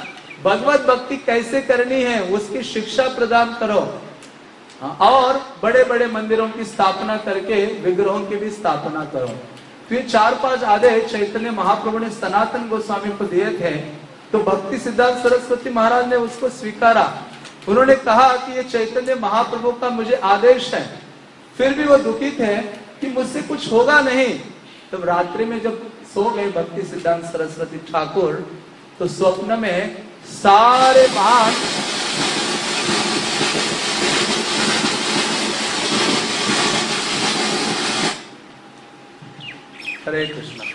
भगवत भक्ति कैसे करनी है, उसकी शिक्षा प्रदान करो। और बड़े बड़े मंदिरों की स्थापना करके विग्रहों की भी स्थापना करो। तो ये चार पाँच आदेश चैतन्य महाप्रभु ने सनातन गोस्वामी को दिए थे। तो भक्ति सिद्धांत सरस्वती महाराज ने उसको स्वीकारा। उन्होंने कहा कि ये चैतन्य महाप्रभु का मुझे आदेश है। फिर भी वो दुखी थे कि मुझसे कुछ होगा नहीं। तब तो रात्रि में जब सो गए भक्ति सिद्धांत सरस्वती ठाकुर तो स्वप्न में सारे महान हरे कृष्ण।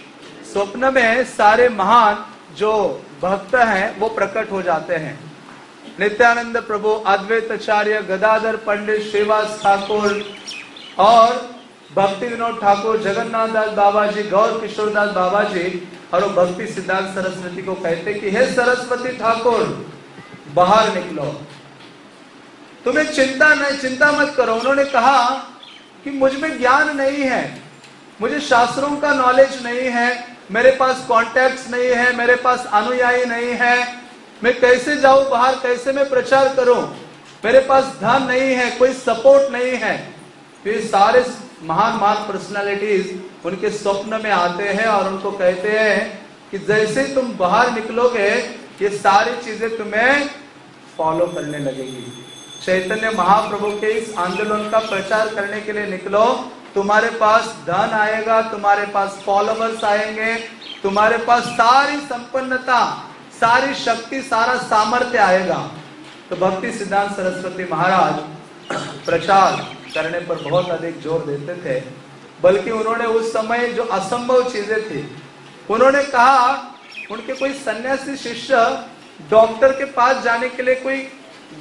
स्वप्न में सारे महान जो भक्त हैं, वो प्रकट हो जाते हैं। नित्यानंद प्रभु अद्वैत आचार्य गदाधर पंडित, श्रीवास ठाकुर और भक्ति विनोद ठाकुर, जगन्नाथ दास बाबा जी गौर किशोर दास बाबा जी और भक्ति सिद्धांत सरस्वती को कहते कि, हे सरस्वती ठाकुर, बाहर निकलो। तुम्हें चिंता नहीं, चिंता मत करो। उन्होंने कहा कि, मुझमें ज्ञान नहीं है, मुझे शास्त्रों का नॉलेज नहीं है, मेरे पास कॉन्टैक्ट्स नहीं है, मेरे पास अनुयायी नहीं है। मैं कैसे जाऊँ, बाहर कैसे मैं प्रचार करूँ? मेरे पास धन नहीं है, कोई सपोर्ट नहीं है। तो ये सारे महान महान पर्सनालिटीज उनके स्वप्न में आते हैं और उनको कहते हैं कि जैसे तुम बाहर निकलोगे, ये सारी चीज़ें तुम्हें फॉलो करने लगेगी। चैतन्य महाप्रभु के इस आंदोलन का प्रचार करने के लिए निकलो। तुम्हारे पास धन आएगा, तुम्हारे पास फॉलोवर्स आएँगे, तुम्हारे पास सारी संपन्नता, सारी शक्ति, सारा सामर्थ्य आएगा। तो भक्ति सिद्धांत सरस्वती महाराज, प्रचार। करने पर बहुत अधिक ज़ोर देते थे, बल्कि उन्होंने उस समय जो असंभव चीज़ें थी, उन्होंने कहा, उनके कोई सन्यासी शिष्य डॉक्टर के पास जाने के लिए कोई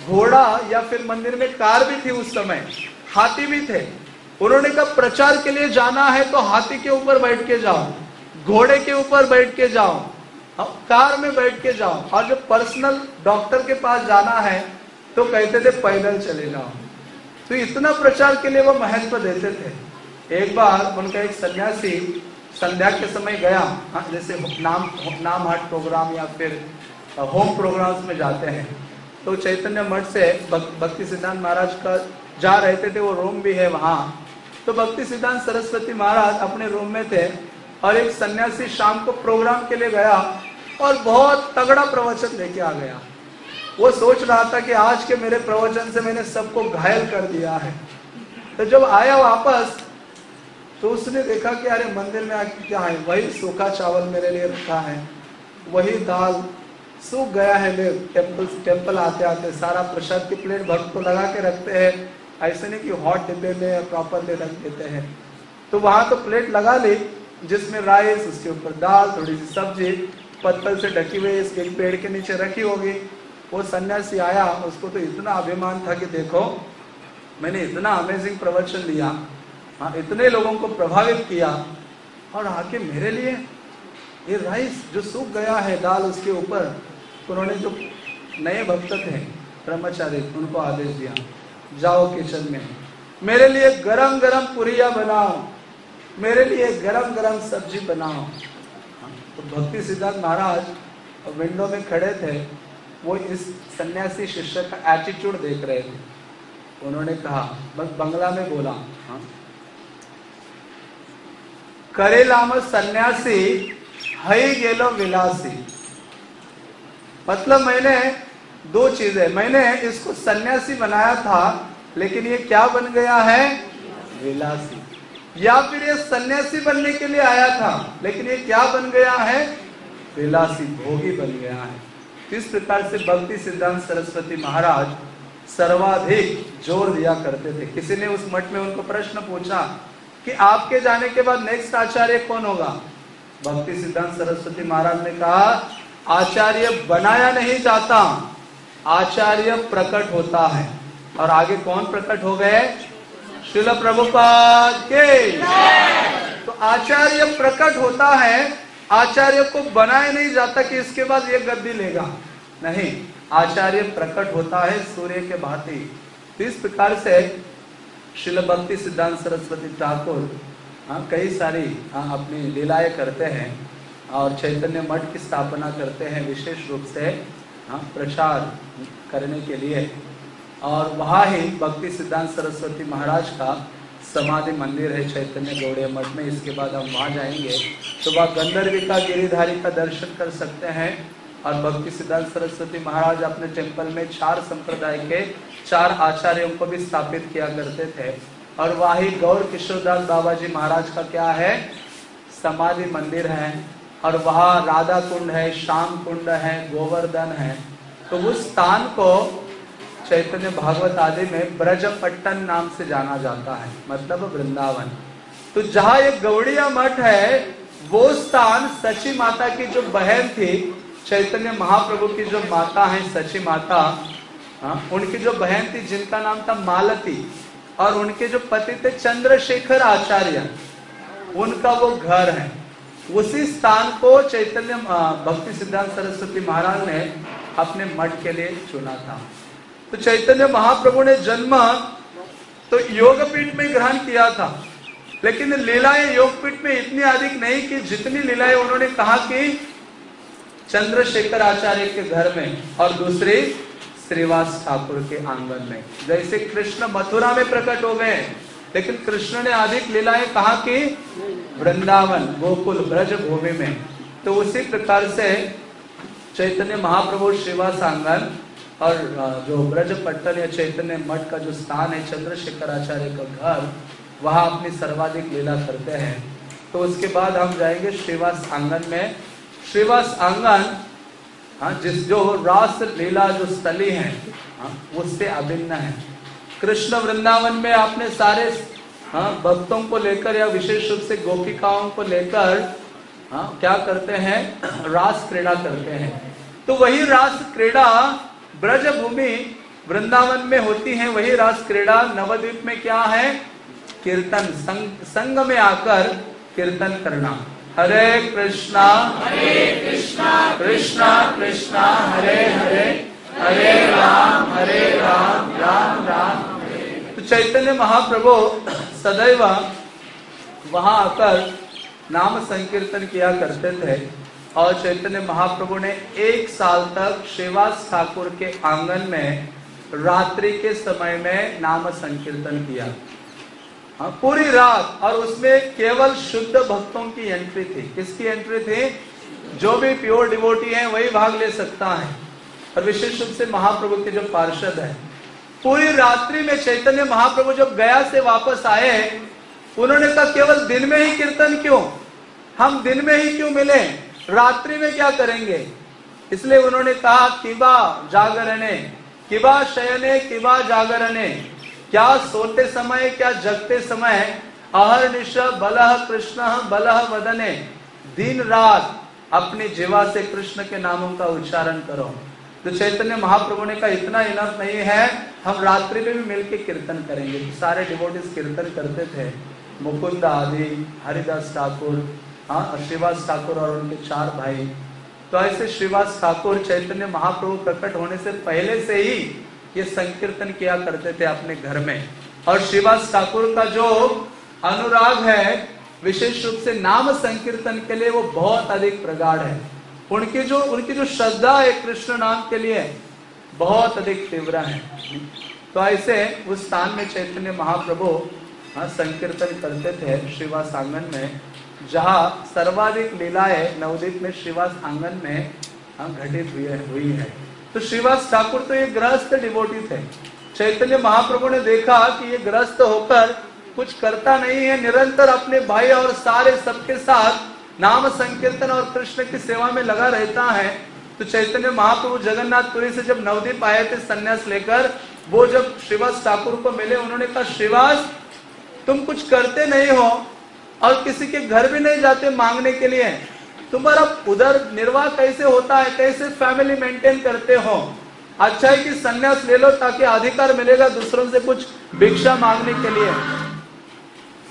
घोड़ा या फिर मंदिर में कार भी थी उस समय, हाथी भी थे। उन्होंने कहा, प्रचार के लिए जाना है तो हाथी के ऊपर बैठ के जाओ, घोड़े के ऊपर बैठ के जाओ, कार में बैठ के जाओ और जो पर्सनल डॉक्टर के पास जाना है तो कहते थे, पैदल चले जाओ। तो इतना प्रचार के लिए वो महत्व देते थे। एक बार उनका एक सन्यासी संध्या के समय गया हाँ, जैसे नाम नाम हाट प्रोग्राम या फिर होम प्रोग्राम्स में जाते हैं। तो चैतन्य मठ से भक्ति सिद्धांत महाराज का जा रहे थे वो रूम भी है वहाँ। तो भक्ति सिद्धांत सरस्वती महाराज अपने रूम में थे और एक सन्यासी शाम को प्रोग्राम के लिए गया और बहुत तगड़ा प्रवचन लेके आ गया। वो सोच रहा था कि आज के मेरे प्रवचन से मैंने सबको घायल कर दिया है। तो जब आया वापस तो उसने देखा कि अरे मंदिर में आके क्या है? वही सूखा चावल मेरे लिए रखा है, वही दाल सूख गया है टेंपल टेंपल आते आते सारा प्रसाद की प्लेट भक्त को लगा के रखते हैं। ऐसे नहीं कि हॉट डिब्बे में प्रॉपरली रख देते हैं। तो वहाँ तो प्लेट लगा ली, जिसमें राइस, उसके ऊपर दाल, थोड़ी सी सब्ज़ी, पत्तल से ढकी हुई इसके पेड़ के नीचे रखी होगी। वो सन्यासी आया, उसको तो इतना अभिमान था कि देखो, मैंने इतना अमेजिंग प्रवचन लिया हाँ इतने लोगों को प्रभावित किया, और आके मेरे लिए ये राइस जो सूख गया है, दाल उसके ऊपर, उन्होंने जो नए भक्त थे, ब्रह्मचारी, उनको आदेश दिया, जाओ किचन में। मेरे लिए गरम गरम पुरिया बनाओ, मेरे लिए गरम गरम सब्ज़ी बनाओ। तो भक्ति सिद्धार्थ महाराज विंडो में खड़े थे वो इस सन्यासी शिष्य का एटीट्यूड देख रहे थे। उन्होंने कहा, बस बंगला में बोला। हाँ? करेलाम सन्यासी हई गेलो विलासी। मतलब मैंने दो चीज़ें, मैंने इसको सन्यासी बनाया था, लेकिन ये क्या बन गया है? विलासी। या फिर ये सन्यासी बनने के लिए आया था, लेकिन ये क्या बन गया है? विलासी, भोगी बन गया है। इस प्रकार से भक्ति सिद्धांत सरस्वती महाराज सर्वाधिक ज़ोर दिया करते थे? किसी ने उस मठ में उनको प्रश्न पूछा कि आपके जाने के बाद नेक्स्ट आचार्य कौन होगा? भक्ति सिद्धांत सरस्वती महाराज ने कहा आचार्य बनाया नहीं जाता आचार्य प्रकट होता है। और आगे कौन प्रकट हो गए? शिल प्रभुपाद के। तो आचार्य प्रकट होता है आचार्य को बनाया नहीं जाता कि इसके बाद ये गद्दी लेगा। नहीं, आचार्य प्रकट होता है सूर्य के भांति। इस प्रकार से शिल भक्ति सिद्धांत सरस्वती ठाकुर हाँ कई सारी हाँ अपनी लीलाएँ करते हैं और चैतन्य मठ की स्थापना करते हैं विशेष रूप से हाँ प्रचार करने के लिए। और वहाँ ही भक्ति सिद्धांत सरस्वती महाराज का समाधि मंदिर है चैतन्य गौड़े मठ में, इसके बाद हम वहाँ जाएँगे। तो वह गंधर्विका गिरिधारी का दर्शन कर सकते हैं और भक्ति सिद्धांत सरस्वती महाराज अपने टेंपल में चार संप्रदाय के चार आचार्यों को भी स्थापित किया करते थे। और वही गौर किशोरदास बाबा जी महाराज का क्या है? समाधि मंदिर है और वहाँ राधा कुंड है, श्याम कुंड है, गोवर्धन है। तो उस स्थान को चैतन्य भागवत आदि में ब्रजपट्टन नाम से जाना जाता है मतलब वृंदावन। तो जहाँ एक गौड़िया मठ है वो स्थान सची माता की जो बहन थी चैतन्य महाप्रभु की जो माता है सची माता हाँ, उनकी जो बहन थी जिनका नाम था मालती और उनके जो पति थे चंद्रशेखर आचार्य उनका वो घर है। उसी स्थान को चैतन्य भक्ति सिद्धांत सरस्वती महाराज ने अपने मठ के लिए चुना था। तो चैतन्य महाप्रभु ने जन्म तो योगपीठ में ग्रहण किया था। लेकिन लीलाएँ योगपीठ में इतनी अधिक नहीं कि जितनी लीलाएँ उन्होंने कहा कि चंद्रशेखर आचार्य के घर में और दूसरी श्रीवास ठाकुर के आँगन में। जैसे कृष्ण मथुरा में प्रकट हो गए, लेकिन कृष्ण ने अधिक लीलाएँ कहा कि वृंदावन, गोकुल ब्रज भूमि में। तो उसी प्रकार से चैतन्य महाप्रभु श्रीवास आँगन और जो ब्रज पट्टन या चैतन्य मठ का जो स्थान है चंद्रशेखर आचार्य का घर, वहाँ अपनी सर्वाधिक लीला करते हैं। तो उसके बाद हम जाएँगे श्रीवास आँगन में। श्रीवास आँगन हाँ जिस जो रास लीला जो स्थली है हाँ उससे अभिन्न है। कृष्ण वृंदावन में आपने सारे हाँ भक्तों को लेकर या विशेष रूप से गोपिकाओं को लेकर हाँ क्या करते हैं? रास क्रीड़ा करते हैं। तो वही रास क्रीड़ा ब्रज भूमि वृंदावन में होती है वही रास क्रीड़ा नवद्वीप में क्या है? कीर्तन संग, संग में आकर कीर्तन करना। हरे कृष्णा हरे कृष्णा कृष्णा कृष्णा हरे हरे हरे राम हरे राम राम राम तो चैतन्य महाप्रभु सदैव वहाँ आकर नाम संकीर्तन किया करते थे। और चैतन्य महाप्रभु ने एक साल तक श्रीवास ठाकुर के आँगन में रात्रि के समय में नाम संकीर्तन किया। हाँ पूरी रात, और उसमें केवल शुद्ध भक्तों की एंट्री थी। किसकी एंट्री थी? जो भी प्योर डिवोटी है, वही भाग ले सकता है। और विशेष रूप से महाप्रभु के जो पार्षद है। पूरी रात्रि में चैतन्य महाप्रभु जब गया से वापस आए, उन्होंने कहा, केवल दिन में ही कीर्तन क्यों? हम दिन में ही क्यों मिले? रात्रि में क्या करेंगे? इसलिए उन्होंने कहा, किबा जागरणे, किबा शयने, किबा जागरणे। क्या सोते समय, क्या जगते समय, अहर निश बलह कृष्ण बलह वदने। दिन रात अपनी जीवा से कृष्ण के नामों का उच्चारण करो। तो चैतन्य महाप्रभु ने कहा, इतना इनफ नहीं है, हम रात्रि में भी मिलकर कीर्तन करेंगे। सारे डिवोटिस कीर्तन करते थे। मुकुंद आदि, हरिदास ठाकुर हाँ श्रीवास ठाकुर और उनके चार भाई। तो ऐसे श्रीवास ठाकुर चैतन्य महाप्रभु प्रकट होने से पहले से ही ये संकीर्तन किया करते थे अपने घर में। और श्रीवास ठाकुर का जो अनुराग है, विशेष रूप से नाम संकीर्तन के लिए वो बहुत अधिक प्रगाढ़ है। उनकी जो उनकी जो श्रद्धा है कृष्ण नाम के लिए, बहुत अधिक तीव्र है। तो ऐसे उस स्थान में चैतन्य महाप्रभु हाँ संकीर्तन करते थे श्रीवास आँगन में। जहाँ सर्वाधिक लीलाएँ नवदीप में श्रीवास आँगन में घटित हुई है हुई है। तो श्रीवास ठाकुर तो ये ग्रस्त डिवोटी थे चैतन्य महाप्रभु ने देखा कि ये ग्रस्त होकर कुछ करता नहीं है, निरंतर अपने भाई और सारे सबके साथ नाम संकीर्तन और कृष्ण की सेवा में लगा रहता है। तो चैतन्य महाप्रभु जगन्नाथपुरी से जब नवदीप आए थे संन्यास लेकर, वो जब श्रीवास ठाकुर को मिले, उन्होंने कहा, श्रीवास, तुम कुछ करते नहीं हो और किसी के घर भी नहीं जाते मांगने के लिए। तुम्हारा उधर निर्वाह कैसे होता है? कैसे फैमिली मेंटेन करते हो? अच्छा है कि संन्यास ले लो ताकि अधिकार मिलेगा दूसरों से कुछ भिक्षा मांगने के लिए।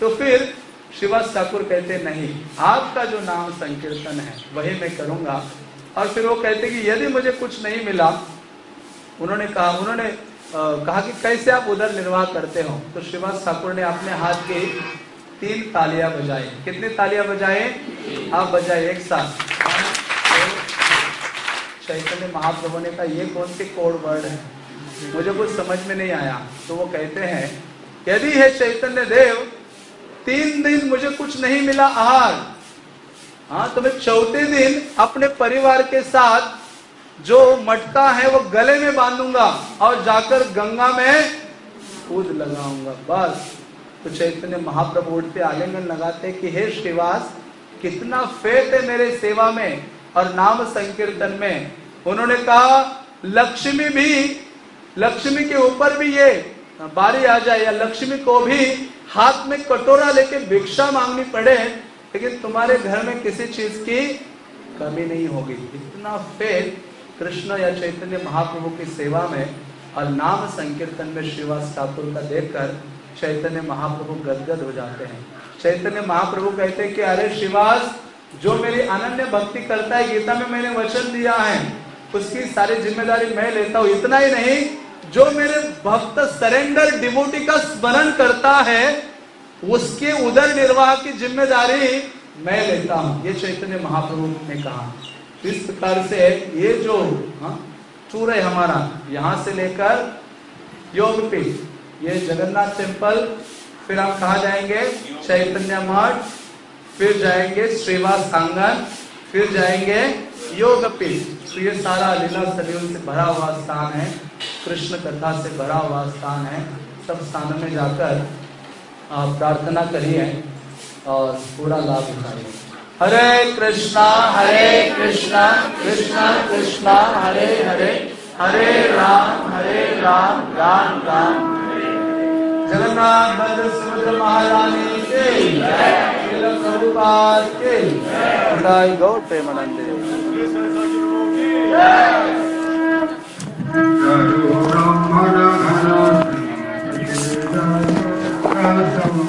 तो फिर शिवास ठाकुर कहते, नहीं, आपका जो नाम संकीर्तन है, वही मैं करूँगा। और फिर वो कहते कि, यदि मुझे कुछ नहीं मिला। उन्होंने कहा उन्होंने कहा कि, कैसे आप उधर निर्वाह करते हो? तो श्रीवास ठाकुर ने अपने हाथ की तीन तालियाँ बजाई कितनी तालियाँ बजाए? आप बजाए एक साथ। चैतन्य महाप्रभु ने कहा, ये कौन सी कोड वर्ड है? मुझे कुछ समझ में नहीं आया। तो वो कहते हैं, यदि है चैतन्य देव, तीन दिन मुझे कुछ नहीं मिला आहार। हाँ तो मैं चौथे दिन अपने परिवार के साथ जो मटका है, वो गले में बांधूँगा और जाकर गंगा में कूद लगाऊँगा। बस। तो चैतन्य महाप्रभु उठते आलिंगन लगाते कि, हे श्रीवास, कितना फेत है मेरे सेवा में और नाम संकीर्तन में। उन्होंने कहा, लक्ष्मी भी, लक्ष्मी के ऊपर भी ये बारी आ जाए या लक्ष्मी को भी हाथ में कटोरा लेके भिक्षा मांगनी पड़े, लेकिन तुम्हारे घर में किसी चीज़ की कमी नहीं होगी। इतना फेल कृष्ण या चैतन्य महाप्रभु की सेवा में और नाम संकीर्तन में श्रीवास ठाकुर का देखकर चैतन्य महाप्रभु गदगद हो जाते हैं। चैतन्य महाप्रभु कहते हैं कि अरे श्रीवास जो मेरी अनन्य भक्ति करता है गीता में मैंने वचन दिया है उसकी सारी ज़िम्मेदारी मैं लेता हूँ। इतना ही नहीं जो मेरे भक्त सरेंडर डिवोटी का स्मरण करता है उसके उदर निर्वाह की ज़िम्मेदारी मैं लेता हूँ। ये चैतन्य महाप्रभु ने कहा। इस प्रकार से ये जो टूर हाँ, है हमारा यहाँ से लेकर योग पीठ ये जगन्नाथ टेंपल फिर हम कहा जाएँगे? चैतन्य मठ, फिर जाएँगे श्रीवास आँगन फिर जाएँगे योग तो ये सारा लीला सलियों से भरा हुआ स्थान है, कृष्ण कथा से भरा हुआ स्थान है। सब स्थानों में जाकर आप प्रार्थना करिए और पूरा लाभ उठाइए। हरे कृष्णा हरे कृष्णा कृष्णा कृष्णा, हरे हरे हरे राम हरे राम राम राम। जगन्नाथ बद्र सुभद्र महारानी के स्वरूपास गौर प्रेमानंद करुणा